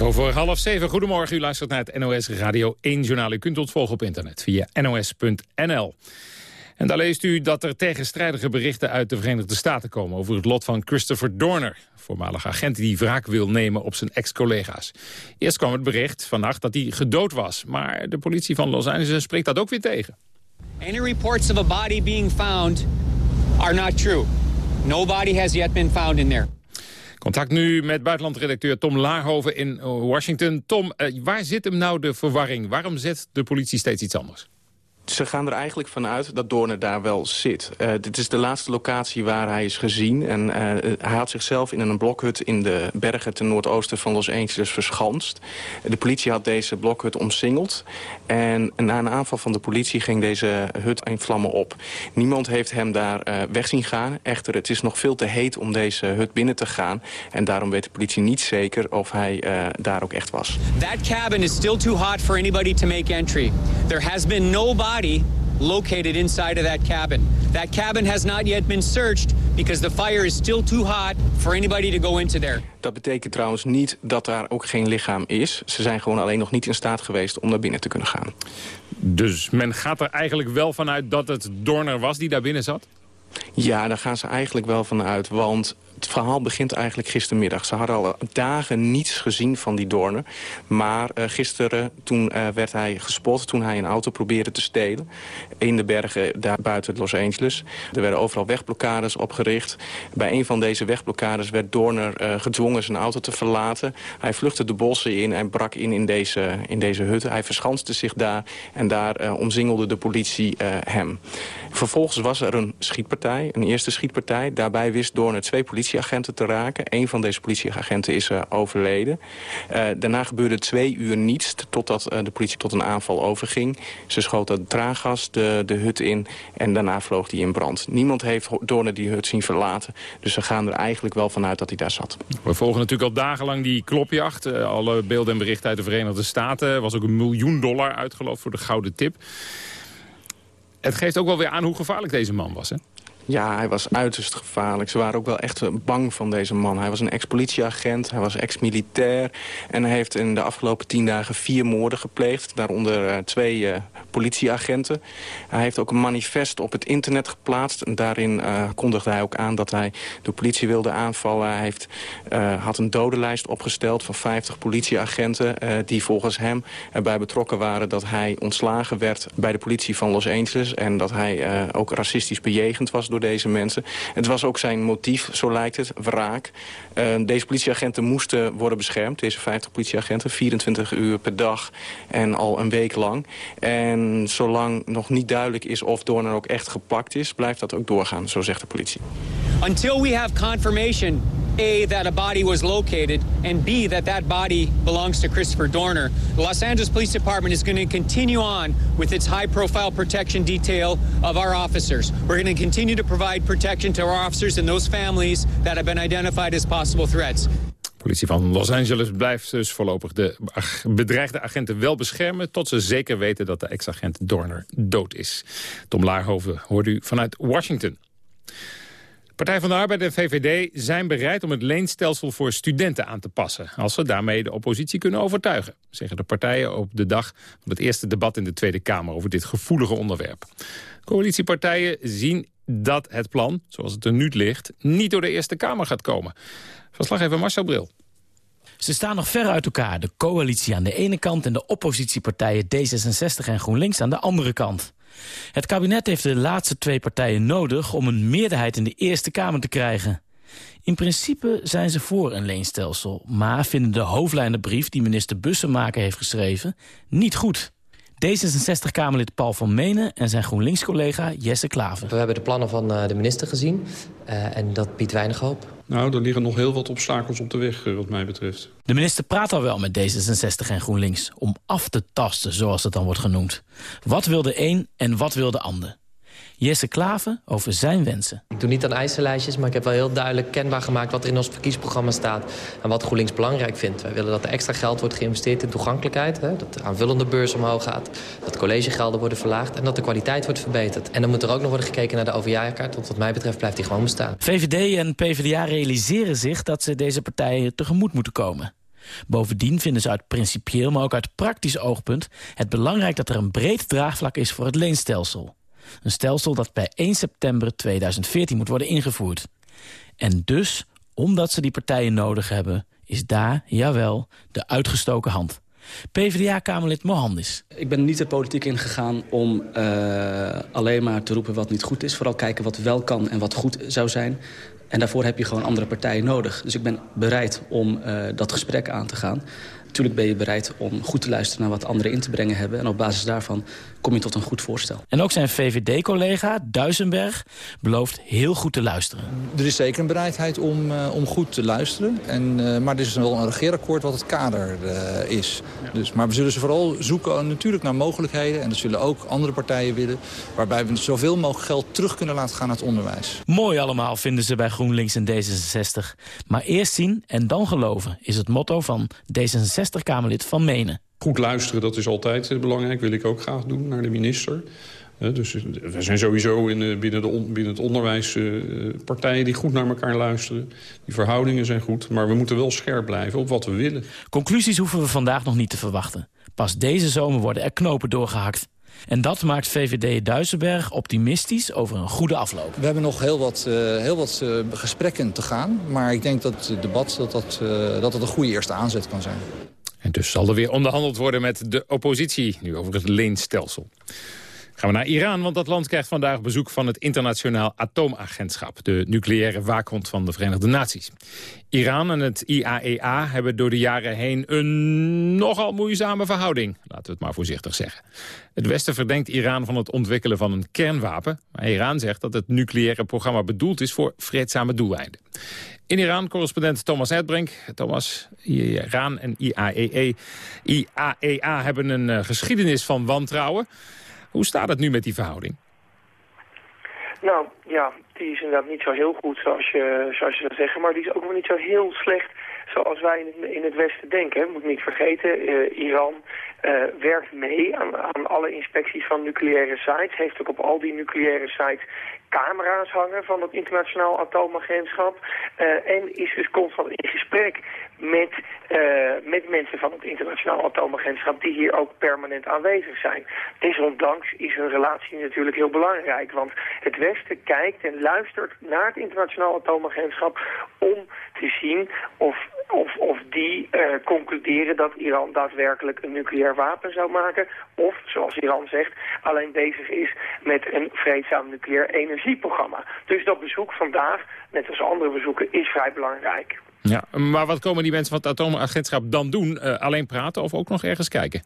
Vijf over half zeven. Goedemorgen, u luistert naar het NOS Radio 1 Journaal. U kunt ons volgen op internet via nos.nl. En daar leest u dat er tegenstrijdige berichten uit de Verenigde Staten komen... over het lot van Christopher Dorner, voormalig agent die wraak wil nemen op zijn ex-collega's. Eerst kwam het bericht vannacht dat hij gedood was, maar de politie van Los Angeles spreekt dat ook weer tegen. Any reports of a body being found are not true. No body has yet been found in there. Contact nu met buitenlandredacteur Tom Laarhoven in Washington. Tom, eh, waar zit hem nou de verwarring? Waarom zet de politie steeds iets anders? Ze gaan er eigenlijk vanuit dat Doorner daar wel zit. Uh, dit is de laatste locatie waar hij is gezien. En uh, hij had zichzelf in een blokhut in de bergen ten noordoosten van Los Angeles verschanst. De politie had deze blokhut omsingeld. En na een aanval van de politie ging deze hut in vlammen op. Niemand heeft hem daar uh, weg zien gaan. Echter, het is nog veel te heet om deze hut binnen te gaan. En daarom weet de politie niet zeker of hij daar ook echt was. That cabin is still too hot for anybody to make entry. There has been located inside of that cabin. That cabin has not yet been searched because the fire is still too hot for anybody to go into there. Dat betekent trouwens niet dat daar ook geen lichaam is. Ze zijn gewoon alleen nog niet in staat geweest om naar binnen te kunnen gaan. Dus men gaat er eigenlijk wel vanuit dat het Dorner was die daar binnen zat? Ja, daar gaan ze eigenlijk wel van uit, want het verhaal begint eigenlijk gistermiddag. Ze hadden al dagen niets gezien van die Doornen. Maar uh, gisteren toen uh, werd hij gespot toen hij een auto probeerde te stelen. In de bergen daar buiten Los Angeles. Er werden overal wegblokkades opgericht. Bij een van deze wegblokkades werd Doorner gedwongen zijn auto te verlaten. Hij vluchtte de bossen in en brak in in deze, in deze hut. Hij verschanste zich daar en daar omzingelde de politie hem. Vervolgens was er een schietpartij, een eerste schietpartij. Daarbij wist Doorner twee politie politieagenten te raken. Een van deze politieagenten is uh, overleden. Uh, daarna gebeurde twee uur niets totdat uh, de politie tot een aanval overging. Ze schoten traangas de, de hut in en daarna vloog die in brand. Niemand heeft Doornen die hut zien verlaten. Dus ze gaan er eigenlijk wel vanuit dat hij daar zat. We volgen natuurlijk al dagenlang die klopjacht. alle beelden en berichten uit de Verenigde Staten. Er was ook een miljoen dollar uitgeloofd voor de gouden tip. Het geeft ook wel weer aan hoe gevaarlijk deze man was, hè? Ja, hij was uiterst gevaarlijk. Ze waren ook wel echt bang van deze man. Hij was een ex-politieagent, hij was ex-militair... en hij heeft in de afgelopen tien dagen vier moorden gepleegd. Daaronder uh, twee uh, politieagenten. Hij heeft ook een manifest op het internet geplaatst. En daarin uh, kondigde hij ook aan dat hij de politie wilde aanvallen. Hij heeft, had een dodenlijst opgesteld van 50 politieagenten... die volgens hem erbij betrokken waren dat hij ontslagen werd... bij de politie van Los Angeles... en dat hij ook racistisch bejegend was door deze mensen. Het was ook zijn motief, zo lijkt het, wraak. Uh, deze politieagenten moesten worden beschermd, deze 50 politieagenten, 24 uur per dag en al een week lang. En zolang nog niet duidelijk is of Doorner ook echt gepakt is, blijft dat ook doorgaan, zo zegt de politie. Until we have confirmation A, that a body was located, and B, that that body belongs to Christopher Dorner. The Los Angeles Police Department is going to continue on with its high-profile protection detail of our officers. We're going to continue to provide protection to our officers and those families that have been identified as possible threats. politie van Los Angeles blijft dus voorlopig de bedreigde agenten wel beschermen... tot ze zeker weten dat de ex-agent Dorner dood is. Tom Laarhoven hoort u vanuit Washington. Partij van de Arbeid en VVD zijn bereid om het leenstelsel voor studenten aan te passen... als ze daarmee de oppositie kunnen overtuigen... zeggen de partijen op de dag van het eerste debat in de Tweede Kamer... over dit gevoelige onderwerp. Coalitiepartijen zien dat het plan, zoals het er nu ligt... niet door de Eerste Kamer gaat komen. Verslaggever Marcel Bril. Ze staan nog ver uit elkaar. De coalitie aan de ene kant en de oppositiepartijen D66 en GroenLinks aan de andere kant. Het kabinet heeft de laatste twee partijen nodig om een meerderheid in de Eerste Kamer te krijgen. In principe zijn ze voor een leenstelsel, maar vinden de hoofdlijnenbrief die minister Bussemaker heeft geschreven niet goed. D66-Kamerlid Paul van Menen en zijn GroenLinks-collega Jesse Klaver. We hebben de plannen van eh, de minister gezien uh, en dat biedt weinig hoop. Nou, er liggen nog heel wat obstakels op de weg, eh, wat mij betreft. De minister praat al wel met D66 en GroenLinks... om af te tasten, zoals het dan wordt genoemd. Wat wil de een en wat wil de ander? Jesse Klaven over zijn wensen. Ik doe niet aan eisenlijstjes, maar ik heb wel heel duidelijk kenbaar gemaakt... wat er in ons verkiesprogramma staat en wat GroenLinks belangrijk vindt. Wij willen dat er extra geld wordt geïnvesteerd in toegankelijkheid... Hè, dat de aanvullende beurs omhoog gaat, dat collegegelden worden verlaagd... en dat de kwaliteit wordt verbeterd. En dan moet er ook nog worden gekeken naar de overjaarkaart... want wat mij betreft blijft die gewoon bestaan. VVD en PvdA realiseren zich dat ze deze partijen tegemoet moeten komen. Bovendien vinden ze uit principieel, maar ook uit praktisch oogpunt... het belangrijk dat er een breed draagvlak is voor het leenstelsel. Een stelsel dat bij 1 september 2014 moet worden ingevoerd. En dus, omdat ze die partijen nodig hebben... is daar, jawel, de uitgestoken hand. PvdA-kamerlid Mohandis. Ik ben niet de politiek ingegaan om uh, alleen maar te roepen wat niet goed is. Vooral kijken wat wel kan en wat goed zou zijn. En daarvoor heb je gewoon andere partijen nodig. Dus ik ben bereid om uh, dat gesprek aan te gaan. Natuurlijk ben je bereid om goed te luisteren naar wat anderen in te brengen hebben. En op basis daarvan kom je tot een goed voorstel. En ook zijn VVD-collega Duisenberg belooft heel goed te luisteren. Er is zeker een bereidheid om, uh, om goed te luisteren. En, uh, maar er is wel een regeerakkoord wat het kader uh, is. Ja. Dus, maar we zullen ze vooral zoeken natuurlijk naar mogelijkheden. En dat zullen ook andere partijen willen. Waarbij we zoveel mogelijk geld terug kunnen laten gaan naar het onderwijs. Mooi allemaal vinden ze bij GroenLinks en D66. Maar eerst zien en dan geloven is het motto van D66-Kamerlid Van Menen. Goed luisteren, dat is altijd belangrijk. Wil ik ook graag doen naar de minister. Dus we zijn sowieso in, binnen, de, binnen het onderwijs uh, partijen die goed naar elkaar luisteren. Die verhoudingen zijn goed, maar we moeten wel scherp blijven op wat we willen. Conclusies hoeven we vandaag nog niet te verwachten. Pas deze zomer worden er knopen doorgehakt. En dat maakt VVD Duisenberg optimistisch over een goede afloop. We hebben nog heel wat, uh, heel wat uh, gesprekken te gaan. Maar ik denk dat het debat dat dat, dat het een goede eerste aanzet kan zijn. Dus zal er weer onderhandeld worden met de oppositie, nu over het leenstelsel. Gaan we naar Iran, want dat land krijgt vandaag bezoek van het Internationaal Atoomagentschap, de nucleaire waakhond van de Verenigde Naties. Iran en het IAEA hebben door de jaren heen een nogal moeizame verhouding, laten we het maar voorzichtig zeggen. Het Westen verdenkt Iran van het ontwikkelen van een kernwapen, maar Iran zegt dat het nucleaire programma bedoeld is voor vreedzame doeleinden. In Iran, correspondent Thomas Erdbrink. Thomas, Iran en IAEA, IAEA hebben een uh, geschiedenis van wantrouwen. Hoe staat het nu met die verhouding? Nou, ja, die is inderdaad niet zo heel goed, zoals je, zoals je zou zeggen. Maar die is ook wel niet zo heel slecht zoals wij in het, Westen denken. Moet niet vergeten, uh, Iran uh, werkt mee aan, aan alle inspecties van nucleaire sites. Heeft ook op al die nucleaire sites camera's hangen van het internationaal atoomagentschap. Uh, en is dus constant in gesprek met, uh, met mensen van het internationaal atoomagentschap die hier ook permanent aanwezig zijn. Desondanks is hun relatie natuurlijk heel belangrijk. Want het Westen kijkt en luistert naar het internationaal atoomagentschap om te zien of, of, of die uh, concluderen dat Iran daadwerkelijk een nucleair wapen zou maken. Of, zoals Iran zegt, alleen bezig is met een vreedzaam nucleair Dus dat bezoek vandaag, net als andere bezoeken, is vrij belangrijk. Ja, maar wat komen die mensen van het atoomagentschap dan doen? Uh, alleen praten of ook nog ergens kijken?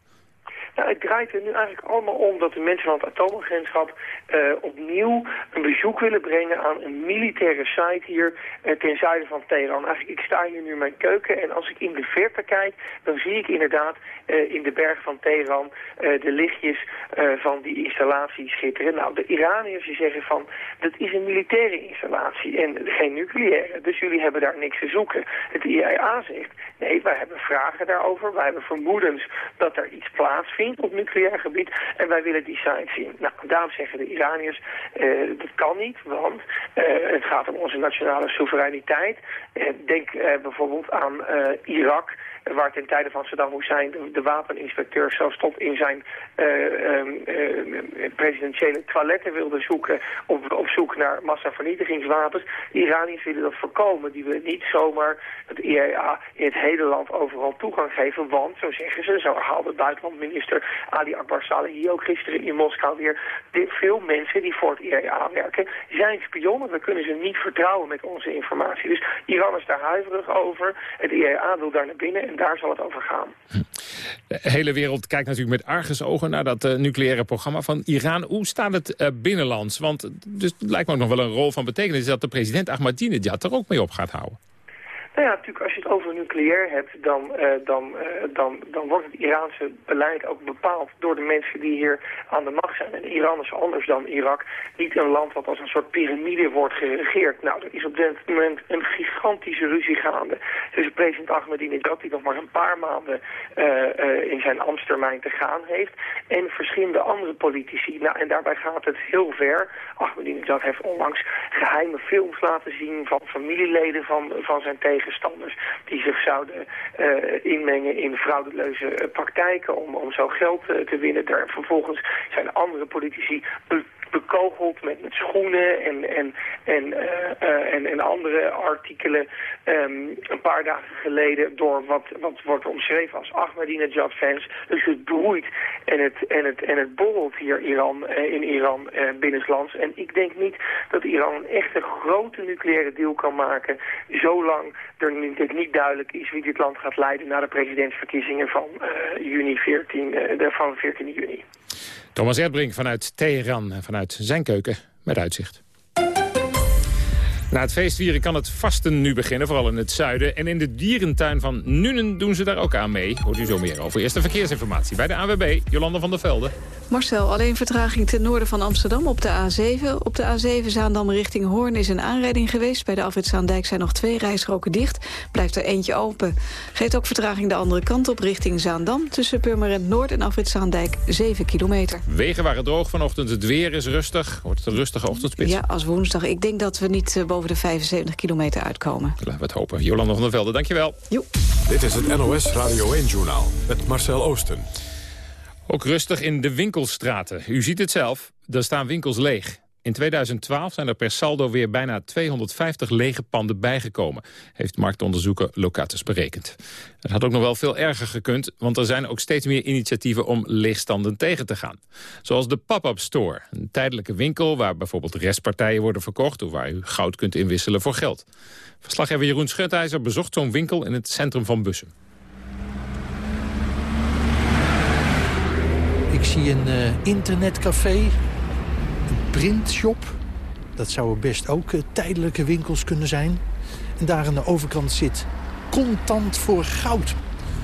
Nou, het draait er nu eigenlijk allemaal om dat de mensen van het atoomagentschap uh, opnieuw een bezoek willen brengen aan een militaire site hier uh, ten zuiden van Teheran. Eigenlijk, ik sta hier nu in mijn keuken en als ik in de verte kijk, dan zie ik inderdaad uh, in de berg van Teheran de lichtjes van die installatie schitteren. Nou, de Iraniërs die zeggen van, dat is een militaire installatie en geen nucleaire, dus jullie hebben daar niks te zoeken. Het IAEA zegt, nee, wij hebben vragen daarover, wij hebben vermoedens dat er iets plaatsvindt op nucleair gebied. En wij willen die site zien. Nou, daarom zeggen de Iraniërs, uh, dat kan niet, want uh, het gaat om onze nationale soevereiniteit. Uh, denk bijvoorbeeld aan Irak waar ten tijde van Saddam Hussein de, wapeninspecteur zelfs tot in zijn uh, uh, presidentiële toiletten wilde zoeken op, op zoek naar massavernietigingswapens. De Iraniërs willen dat voorkomen. Die willen niet zomaar het IAEA in het hele land overal toegang geven, want, zo zeggen ze, zo haalde buitenlandminister Ali Akbar Salehi ook gisteren in Moskou weer, veel mensen die voor het IAEA werken, zijn spionnen. We kunnen ze niet vertrouwen met onze informatie. Dus Iran is daar huiverig over. Het IAEA wil daar naar binnen en daar zal het over gaan. De hele wereld kijkt natuurlijk met argusogen naar dat uh, nucleaire programma van Iran. Hoe staat het uh, binnenlands? Want dus, het lijkt me ook nog wel een rol van betekenis dat de president Ahmadinejad er ook mee op gaat houden. Nou ja, natuurlijk als je het over nucleair hebt, dan, uh, dan, uh, dan, dan wordt het Iraanse beleid ook bepaald door de mensen die hier aan de macht zijn. En Iran is anders dan Irak. Niet een land wat als een soort piramide wordt geregeerd. Nou, er is op dit moment een gigantische ruzie gaande tussen president Ahmadinejad, die nog maar een paar maanden uh, in zijn ambtstermijn te gaan heeft, en verschillende andere politici. Nou, en daarbij gaat het heel ver. Ahmadinejad heeft onlangs geheime films laten zien van familieleden van, van zijn tegenstanders tegenstanders die zich zouden uh, inmengen in fraudeleuze praktijken om, om zo geld uh, te winnen. Daar vervolgens zijn andere politici bekogeld met, met schoenen en, en, en, en, en andere artikelen ehm, een paar dagen geleden door wat, wat wordt omschreven als Ahmadinejad-fans. Dus het broeit en het, en het, en het borrelt hier Iran, in Iran binnenlands. En ik denk niet dat Iran een echte grote nucleaire deal kan maken zolang er niet, niet duidelijk is wie dit land gaat leiden na de presidentsverkiezingen van, juni 14, van 14 juni. Thomas Erdbrink vanuit Teheran, vanuit zijn keuken met uitzicht. Na het feestvieren kan het vasten nu beginnen, vooral in het zuiden. En in de dierentuin van Nuenen doen ze daar ook aan mee. Hoort u zo meer over. Eerste verkeersinformatie bij de AWB, Jolanda van der Velde. Marcel, alleen vertraging ten noorden van Amsterdam op de A7. Op de A7 Zaandam richting Hoorn is een aanrijding geweest. Bij de afrit Zaandijk zijn nog twee rijstroken dicht. Blijft er eentje open. Geeft ook vertraging de andere kant op richting Zaandam. Tussen Purmerend Noord en afrit Zaandijk 7 kilometer. Wegen waren droog vanochtend. Het weer is rustig. Wordt het een rustige ochtendspits? Ja, als woensdag. Ik denk dat we niet boven de 75 kilometer uitkomen. Laten we het hopen. Jolanda van der Velde, dankjewel. Jo. Dit is het NOS Radio 1-journaal met Marcel Oosten. Ook rustig in de winkelstraten. U ziet het zelf, er staan winkels leeg. In 2012 zijn er per saldo weer bijna 250 lege panden bijgekomen... heeft marktonderzoeker Locatus berekend. Het had ook nog wel veel erger gekund... want er zijn ook steeds meer initiatieven om leegstanden tegen te gaan. Zoals de pop-up store, een tijdelijke winkel... waar bijvoorbeeld restpartijen worden verkocht... of waar u goud kunt inwisselen voor geld. Verslaggever Jeroen Schutijzer bezocht zo'n winkel in het centrum van Bussum. Ik zie een uh, internetcafé, printshop. Dat zouden best ook uh, tijdelijke winkels kunnen zijn. En daar aan de overkant zit contant voor goud.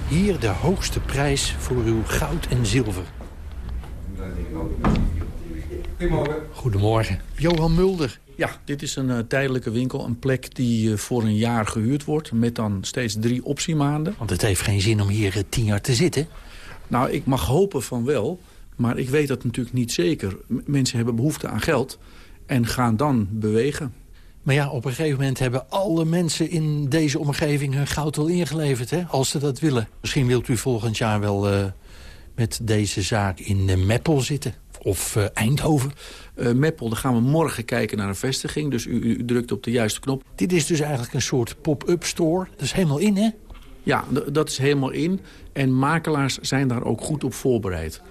Hier de hoogste prijs voor uw goud en zilver. Goedemorgen. Goedemorgen. Johan Mulder. Ja, dit is een uh, tijdelijke winkel. Een plek die uh, voor een jaar gehuurd wordt. Met dan steeds drie optiemaanden. Want het heeft geen zin om hier uh, tien jaar te zitten. Nou, ik mag hopen van wel. Maar ik weet dat natuurlijk niet zeker. Mensen hebben behoefte aan geld en gaan dan bewegen. Maar ja, op een gegeven moment hebben alle mensen in deze omgeving hun goud al ingeleverd, hè? als ze dat willen. Misschien wilt u volgend jaar wel uh, met deze zaak in uh, Meppel zitten. Of uh, Eindhoven. Meppel, daar gaan we morgen kijken naar een vestiging. Dus u, u drukt op de juiste knop. Dit is dus eigenlijk een soort pop-up store. Dat is helemaal in, hè? Ja, dat is helemaal in. En makelaars zijn daar ook goed op voorbereid.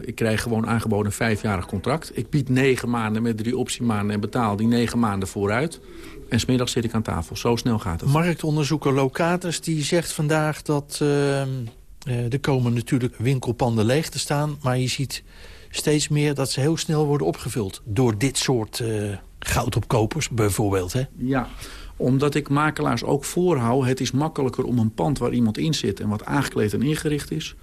Ik krijg gewoon aangeboden een vijfjarig contract. Ik bied negen maanden met drie optiemaanden en betaal die negen maanden vooruit. En smiddag zit ik aan tafel. Zo snel gaat het. Marktonderzoeker Locatus die zegt vandaag dat uh, er komen natuurlijk winkelpanden leeg te staan. Maar je ziet steeds meer dat ze heel snel worden opgevuld. Door dit soort uh, goudopkopers bijvoorbeeld. Hè? Ja, omdat ik makelaars ook voorhoud... het is makkelijker om een pand waar iemand in zit... en wat aangekleed en ingericht is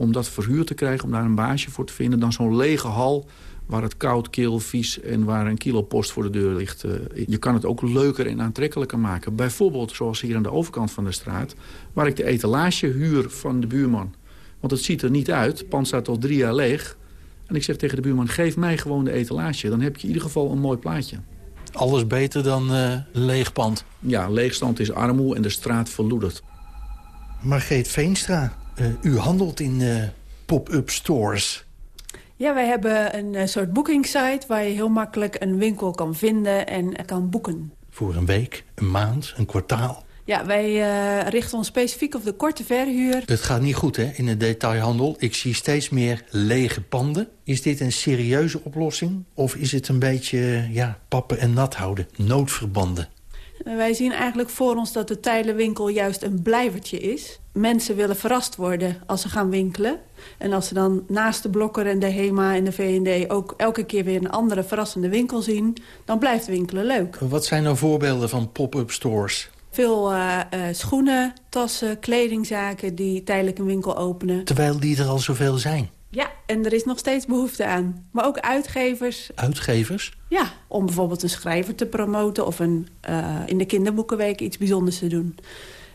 om dat verhuurd te krijgen, om daar een baasje voor te vinden... dan zo'n lege hal waar het koud, kil, vies en waar een kilo post voor de deur ligt. je kan het ook leuker en aantrekkelijker maken. Bijvoorbeeld zoals hier aan de overkant van de straat... waar ik de etalage huur van de buurman. Want het ziet er niet uit. Het pand staat al drie jaar leeg. En ik zeg tegen de buurman, geef mij gewoon de etalage. Dan heb je in ieder geval een mooi plaatje. Alles beter dan uh, leeg pand. Ja, leegstand is armoe en de straat verloedert. Margreet Veenstra, u handelt in uh, pop-up stores. Ja, wij hebben een uh, soort boekingssite waar je heel makkelijk een winkel kan vinden en kan boeken. Voor een week, een maand, een kwartaal? Ja, wij uh, richten ons specifiek op de korte verhuur. Het gaat niet goed hè, in de detailhandel. Ik zie steeds meer lege panden. Is dit een serieuze oplossing? Of is het een beetje ja, pappen en nat houden? Noodverbanden? Wij zien eigenlijk voor ons dat de tijdenwinkel juist een blijvertje is. Mensen willen verrast worden als ze gaan winkelen. En als ze dan naast de Blokker en de HEMA en de V&D... ook elke keer weer een andere verrassende winkel zien... dan blijft winkelen leuk. Wat zijn nou voorbeelden van pop-up stores? Veel uh, uh, schoenen, tassen, kledingzaken die tijdelijk een winkel openen. Terwijl die er al zoveel zijn? Ja, en er is nog steeds behoefte aan. Maar ook uitgevers. Uitgevers? Ja, om bijvoorbeeld een schrijver te promoten... of een, uh, in de kinderboekenweek iets bijzonders te doen.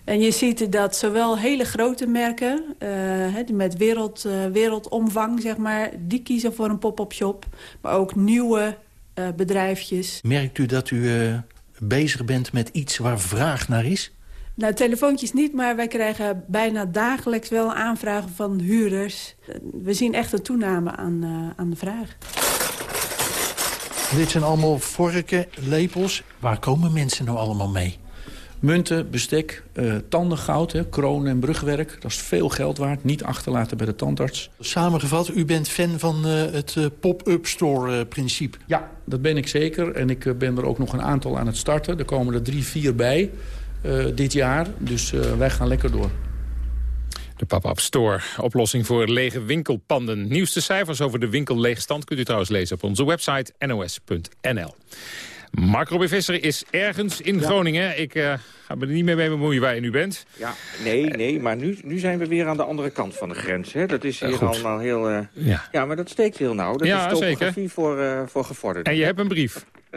En je ziet dat zowel hele grote merken... Uh, met wereld, uh, wereldomvang, zeg maar... die kiezen voor een pop-up shop. Maar ook nieuwe bedrijfjes. Merkt u dat u bezig bent met iets waar vraag naar is? Nou, telefoontjes niet, maar wij krijgen bijna dagelijks wel aanvragen van huurders. We zien echt een toename aan, uh, aan de vraag. Dit zijn allemaal vorken, lepels. Waar komen mensen nou allemaal mee? Munten, bestek, uh, tandengoud, hè, kroon- en brugwerk. Dat is veel geld waard. Niet achterlaten bij de tandarts. Samengevat, u bent fan van uh, het uh, pop-up store-principe? ja, dat ben ik zeker. En ik ben er ook nog een aantal aan het starten. Er komen er drie, vier bij dit jaar. Dus wij gaan lekker door. De pop-up store, oplossing voor lege winkelpanden. Nieuwste cijfers over de winkelleegstand kunt u trouwens lezen op onze website nos.nl. Mark Robin Visser is ergens in Groningen. Ik uh, ga me er niet meer mee bemoeien waar je nu bent. Ja, nee, nee, maar nu, nu zijn we weer aan de andere kant van de grens. Hè? Dat is hier allemaal heel... Uh, ja. ja, maar dat steekt heel nauw. Dat Ja, is zeker. topografie voor, uh, voor gevorderden. En je hebt een brief.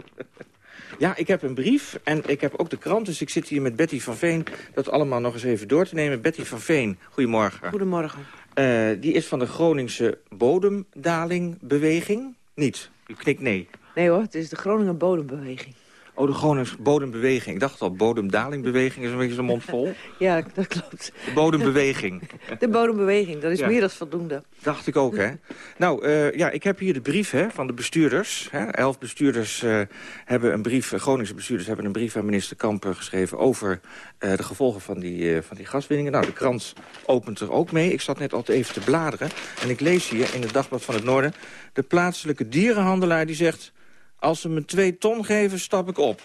Ja, ik heb een brief en ik heb ook de krant. Dus ik zit hier met Betty van Veen dat allemaal nog eens even door te nemen. Betty van Veen, goedemorgen. Goedemorgen. Uh, die is van de Groningse bodemdalingbeweging. Niet, u knikt nee. Nee hoor, het is de Groningen Bodembeweging. Oh, de Groningse bodembeweging. Ik dacht al, bodemdalingbeweging is een beetje zo'n mond vol. ja, dat klopt. De bodembeweging. de bodembeweging, dat is Ja. meer dan voldoende. Dacht ik ook, hè. Nou, eh, ja, ik heb hier de brief hè, van de bestuurders. Hè. Elf bestuurders eh, hebben een brief, eh, Groningse bestuurders hebben een brief aan minister Kamp geschreven... over de gevolgen van die, van die gaswinningen. Nou, de krant opent er ook mee. Ik zat net altijd even te bladeren. En ik lees hier in het Dagblad van het Noorden... de plaatselijke dierenhandelaar die zegt... als ze me twee ton geven, stap ik op.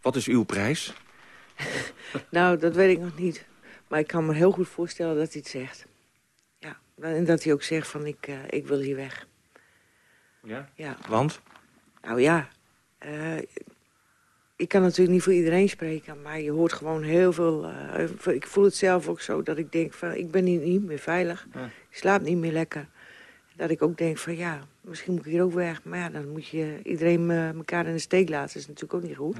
Wat is uw prijs? Nou, dat weet ik nog niet. Maar ik kan me heel goed voorstellen dat hij het zegt. Ja, en dat hij ook zegt van ik, eh, ik wil hier weg. Ja? Ja. Want? Nou ja, eh, ik kan natuurlijk niet voor iedereen spreken, maar je hoort gewoon heel veel... eh, ik voel het zelf ook zo, dat ik denk van ik ben hier niet meer veilig. Ik slaap niet meer lekker. Dat ik ook denk van ja, misschien moet ik hier ook weg. Maar ja, dan moet je iedereen eh, elkaar in de steek laten. Dat is natuurlijk ook niet goed.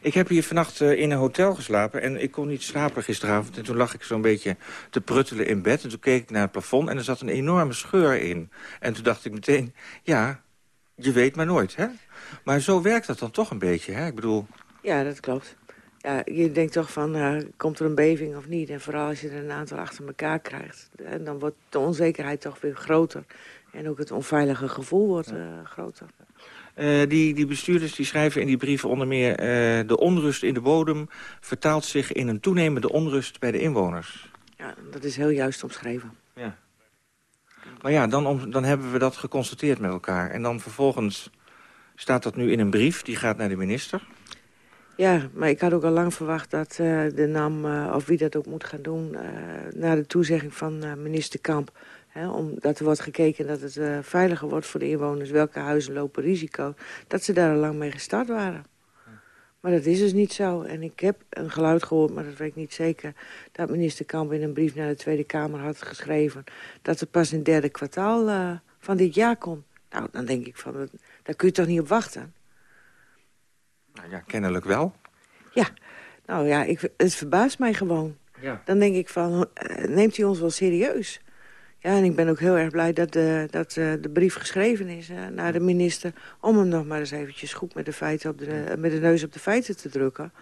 Ik heb hier vannacht eh, in een hotel geslapen en ik kon niet slapen gisteravond. En toen lag ik zo'n beetje te pruttelen in bed. En toen keek ik naar het plafond en er zat een enorme scheur in. En toen dacht ik meteen, ja, je weet maar nooit, hè? Maar zo werkt dat dan toch een beetje, hè? Ik bedoel, Ja, dat klopt. Ja, je denkt toch van, eh, komt er een beving of niet? En vooral als je er een aantal achter elkaar krijgt. En dan wordt de onzekerheid toch weer groter. En ook het onveilige gevoel wordt eh, groter. eh, die, die bestuurders die schrijven in die brieven onder meer... eh, de onrust in de bodem vertaalt zich in een toenemende onrust bij de inwoners. Ja, dat is heel juist omschreven. Ja. Maar ja, dan, om, dan hebben we dat geconstateerd met elkaar. En dan vervolgens staat dat nu in een brief, die gaat naar de minister. Ja, maar ik had ook al lang verwacht dat eh, de NAM, eh, of wie dat ook moet gaan doen... eh na de toezegging van minister Kamp... Hè, omdat er wordt gekeken dat het veiliger wordt voor de inwoners... welke huizen lopen risico, dat ze daar al lang mee gestart waren. Maar dat is dus niet zo. En ik heb een geluid gehoord, maar dat weet ik niet zeker... dat minister Kamp in een brief naar de Tweede Kamer had geschreven... dat het pas in het derde kwartaal van dit jaar komt. Nou, dan denk ik van, daar kun je toch niet op wachten? Nou ja, kennelijk wel. Ja, nou ja, ik, het verbaast mij gewoon. Ja. Dan denk ik van, eh, neemt hij ons wel serieus? Ja, en ik ben ook heel erg blij dat de, dat, eh, de brief geschreven is eh, naar de minister... om hem nog maar eens eventjes goed met de, feiten op de, met de neus op de feiten te drukken.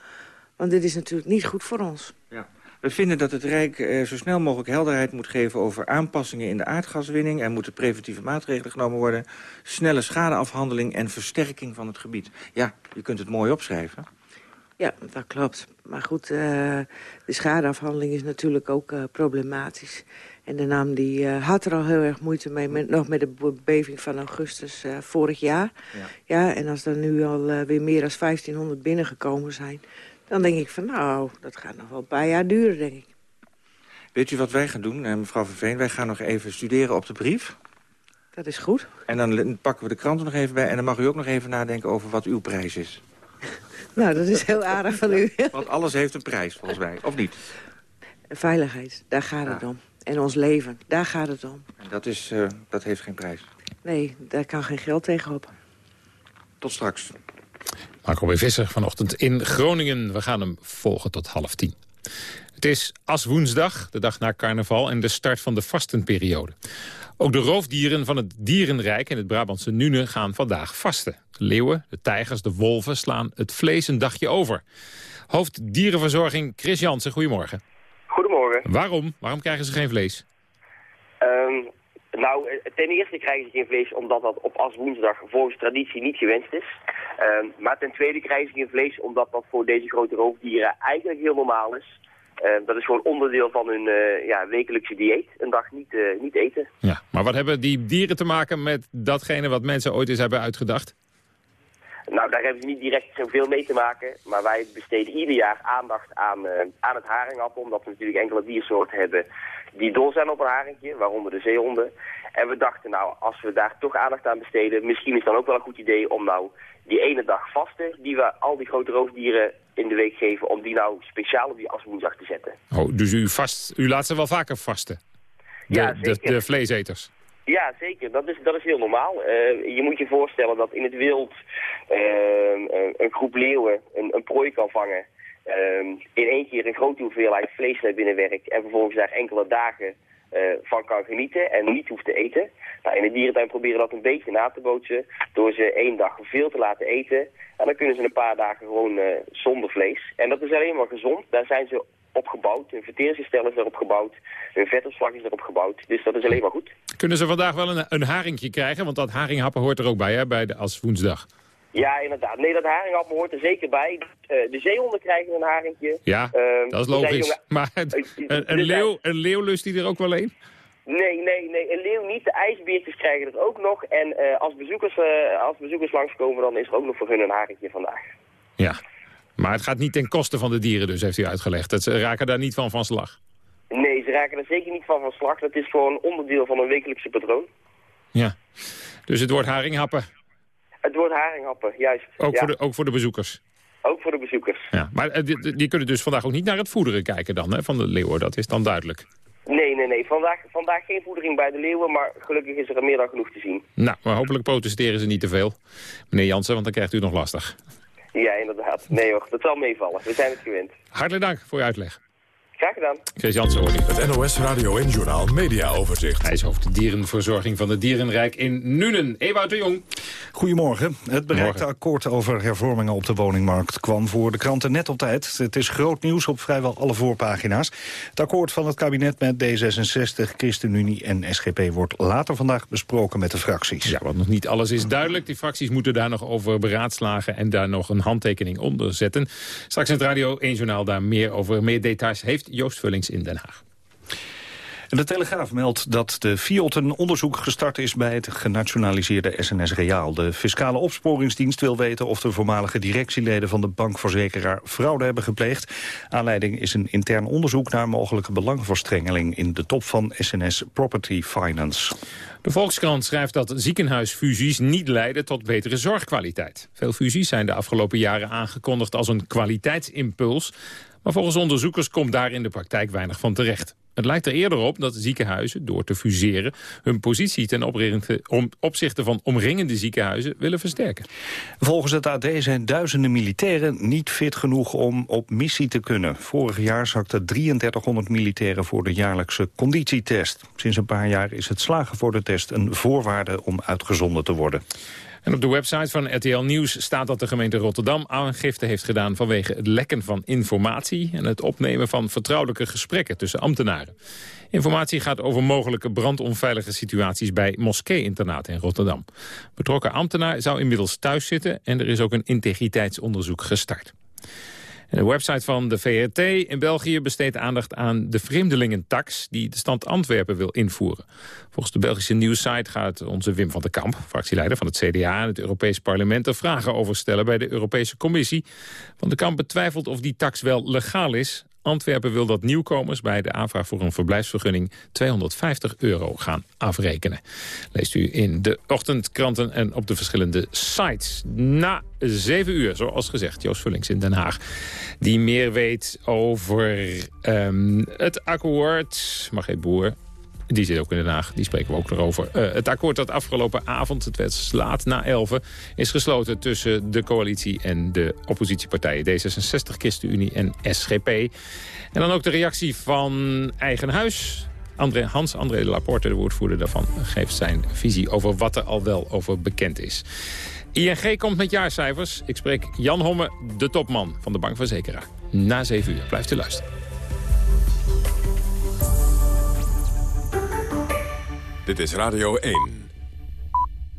Want dit is natuurlijk niet goed voor ons. We vinden dat het Rijk eh, zo snel mogelijk helderheid moet geven over aanpassingen in de aardgaswinning. Er moeten preventieve maatregelen genomen worden. Snelle schadeafhandeling en versterking van het gebied. Ja, je kunt het mooi opschrijven. Ja, dat klopt. Maar goed, eh, de schadeafhandeling is natuurlijk ook eh, problematisch. En de naam die had er al heel erg moeite mee, met, nog met de be- beving van augustus vorig jaar. Ja. Ja, en als er nu al weer meer dan 1500 binnengekomen zijn... dan denk ik van nou, dat gaat nog wel een paar jaar duren, denk ik. Weet u wat wij gaan doen, eh, mevrouw Verveen? Wij gaan nog even studeren op de brief. Dat is goed. En dan pakken we de kranten nog even bij. En dan mag u ook nog even nadenken over wat uw prijs is. Nou, dat is heel aardig van u. Want alles heeft een prijs, volgens mij. Of niet? Veiligheid, daar gaat het om. En ons leven, daar gaat het om. En dat, is, eh, dat heeft geen prijs. Nee, daar kan geen geld tegenop. Tot straks. Marco B. Visser vanochtend in Groningen. We gaan hem volgen tot half tien. Het is Aswoensdag, de dag na carnaval en de start van de vastenperiode. Ook de roofdieren van het dierenrijk in het Brabantse Nune gaan vandaag vasten. De leeuwen, de tijgers, de wolven slaan het vlees een dagje over. Hoofd dierenverzorging Chris Jansen, goedemorgen. Goedemorgen. Waarom? Waarom krijgen ze geen vlees? Ehm, Nou, eh, ten eerste krijgen ze geen vlees omdat dat op aswoensdag volgens traditie niet gewenst is. Ehm, maar ten tweede krijgen ze geen vlees omdat dat voor deze grote roofdieren eigenlijk heel normaal is. Ehm, dat is gewoon onderdeel van hun eh, ja, wekelijkse dieet. Een dag niet, eh, niet eten. Ja, maar wat hebben die dieren te maken met datgene wat mensen ooit eens hebben uitgedacht? Nou, daar hebben ze niet direct zoveel mee te maken. Maar wij besteden ieder jaar aandacht aan, eh, aan het haringappel. Omdat we natuurlijk enkele diersoorten hebben die dol zijn op een haringje. Waaronder de zeehonden. En we dachten, nou, als we daar toch aandacht aan besteden... misschien is dan ook wel een goed idee om nou die ene dag vasten... die we al die grote roofdieren in de week geven... om die nou speciaal op die aswoensdag te zetten. Oh, dus u, vast, u laat ze wel vaker vasten? De, Ja, de, de vleeseters? Ja, zeker. Dat is, dat is heel normaal. Eh, je moet je voorstellen dat in het wild eh, een, groep leeuwen een, prooi kan vangen. eh, in één keer een grote hoeveelheid vlees naar binnen werkt en vervolgens daar enkele dagen eh, van kan genieten en niet hoeft te eten. Nou, in de dierentuin proberen dat een beetje na te bootsen door ze één dag veel te laten eten. En dan kunnen ze een paar dagen gewoon eh, zonder vlees. En dat is alleen maar gezond. Daar zijn ze op gebouwd. Hun verteringsgestel is erop gebouwd. Hun vetopslag is erop gebouwd. Dus dat is alleen maar goed. Kunnen ze vandaag wel een, een haringje krijgen? Want dat haringhappen hoort er ook bij, hè, bij de als woensdag. Ja, inderdaad. Nee, dat haringappel hoort er zeker bij. Eh, de zeehonden krijgen een haringje. Ja, Ehm, dat is logisch. Maar een, een, zijn- leeuw, een leeuw lust die er ook wel een? Nee, nee, nee. Een leeuw niet. De ijsbeertjes krijgen het ook nog. En eh, als, bezoekers, eh, als bezoekers langskomen, dan is er ook nog voor hun een haringje vandaag. Ja. Maar het gaat niet ten koste van de dieren dus, heeft u uitgelegd. Dat ze raken daar niet van van slag. Nee, ze raken er zeker niet van van slag. Dat is gewoon onderdeel van een wekelijkse patroon. Ja. Dus het wordt haringhappen, Het wordt haringhappen, juist. ook, Ja, voor, de, ook voor de bezoekers. ook voor de bezoekers. Ja. Maar eh, die, die kunnen dus vandaag ook niet naar het voederen kijken dan, hè, van de leeuwen. Dat is dan duidelijk. Nee, nee, nee. Vandaag, vandaag geen voedering bij de leeuwen, maar gelukkig is er meer dan genoeg te zien. Nou, maar hopelijk protesteren ze niet te veel. Meneer Jansen, want dan krijgt u nog lastig. Ja, inderdaad. Nee hoor, dat zal meevallen. We zijn het gewend. Hartelijk dank voor uw uitleg. Graag gedaan. Chris Jansen. Het NOS Radio en Journaal Media Overzicht. Hij is hoofd dierenverzorging van de Dierenrijk in Nuenen. Ewout de Jong. Goedemorgen. Het bereikte akkoord over hervormingen op de woningmarkt kwam voor de kranten net op tijd. Het is groot nieuws op vrijwel alle voorpagina's. Het akkoord van het kabinet met D66, ChristenUnie en SGP wordt later vandaag besproken met de fracties. Ja, want nog niet alles is duidelijk. Die fracties moeten daar nog over beraadslagen en daar nog een handtekening onder zetten. Straks in het Radio 1 Journaal daar meer over. Meer details heeft Joost Vullings in Den Haag. En De Telegraaf meldt dat de Fiat een onderzoek gestart is bij het genationaliseerde SNS Reaal. De fiscale opsporingsdienst wil weten of de voormalige directieleden van de bankverzekeraar fraude hebben gepleegd. Aanleiding is een intern onderzoek naar mogelijke belangenverstrengeling in de top van SNS Property Finance. De Volkskrant schrijft dat ziekenhuisfusies niet leiden tot betere zorgkwaliteit. Veel fusies zijn de afgelopen jaren aangekondigd als een kwaliteitsimpuls. Maar volgens onderzoekers komt daar in de praktijk weinig van terecht. Het lijkt er eerder op dat ziekenhuizen, door te fuseren... hun positie ten opzichte- van omringende ziekenhuizen willen versterken. Volgens het AD zijn duizenden militairen niet fit genoeg om op missie te kunnen. Vorig jaar zakten 3300 militairen voor de jaarlijkse conditietest. Sinds een paar jaar is het slagen voor de test een voorwaarde om uitgezonden te worden. En op de website van RTL Nieuws staat dat de gemeente Rotterdam aangifte heeft gedaan vanwege het lekken van informatie en het opnemen van vertrouwelijke gesprekken tussen ambtenaren. Informatie gaat over mogelijke brandonveilige situaties bij moskee-internaten in Rotterdam. Betrokken ambtenaar zou inmiddels thuis zitten en er is ook een integriteitsonderzoek gestart. De website van de VRT in België besteedt aandacht aan de vreemdelingentax die de stad Antwerpen wil invoeren. Volgens de Belgische nieuwssite gaat onze Wim van der Kamp, fractieleider van het CDA en het Europees Parlement, er vragen over stellen bij de Europese Commissie. Van der Kamp betwijfelt of die tax wel legaal is. Antwerpen wil dat nieuwkomers bij de aanvraag voor een verblijfsvergunning 250 euro gaan afrekenen. Leest u in de ochtendkranten en op de verschillende sites. Na zeven uur, zoals gezegd, Joost Vullings in Den Haag. Die meer weet over ehm, het akkoord. Margreet Boer, die zit ook in Den Haag, die spreken we ook nog over. Eh, het akkoord dat afgelopen avond, het werd laat na 11, is gesloten tussen de coalitie en de oppositiepartijen D66, ChristenUnie en SGP. En dan ook de reactie van eigen huis. André, Hans-André Laporte, de woordvoerder daarvan, geeft zijn visie over wat er al wel over bekend is. ING komt met jaarcijfers. Ik spreek Jan Homme, de topman van de bankverzekeraar. Na 7 uur. Blijft u luisteren. Dit is Radio 1.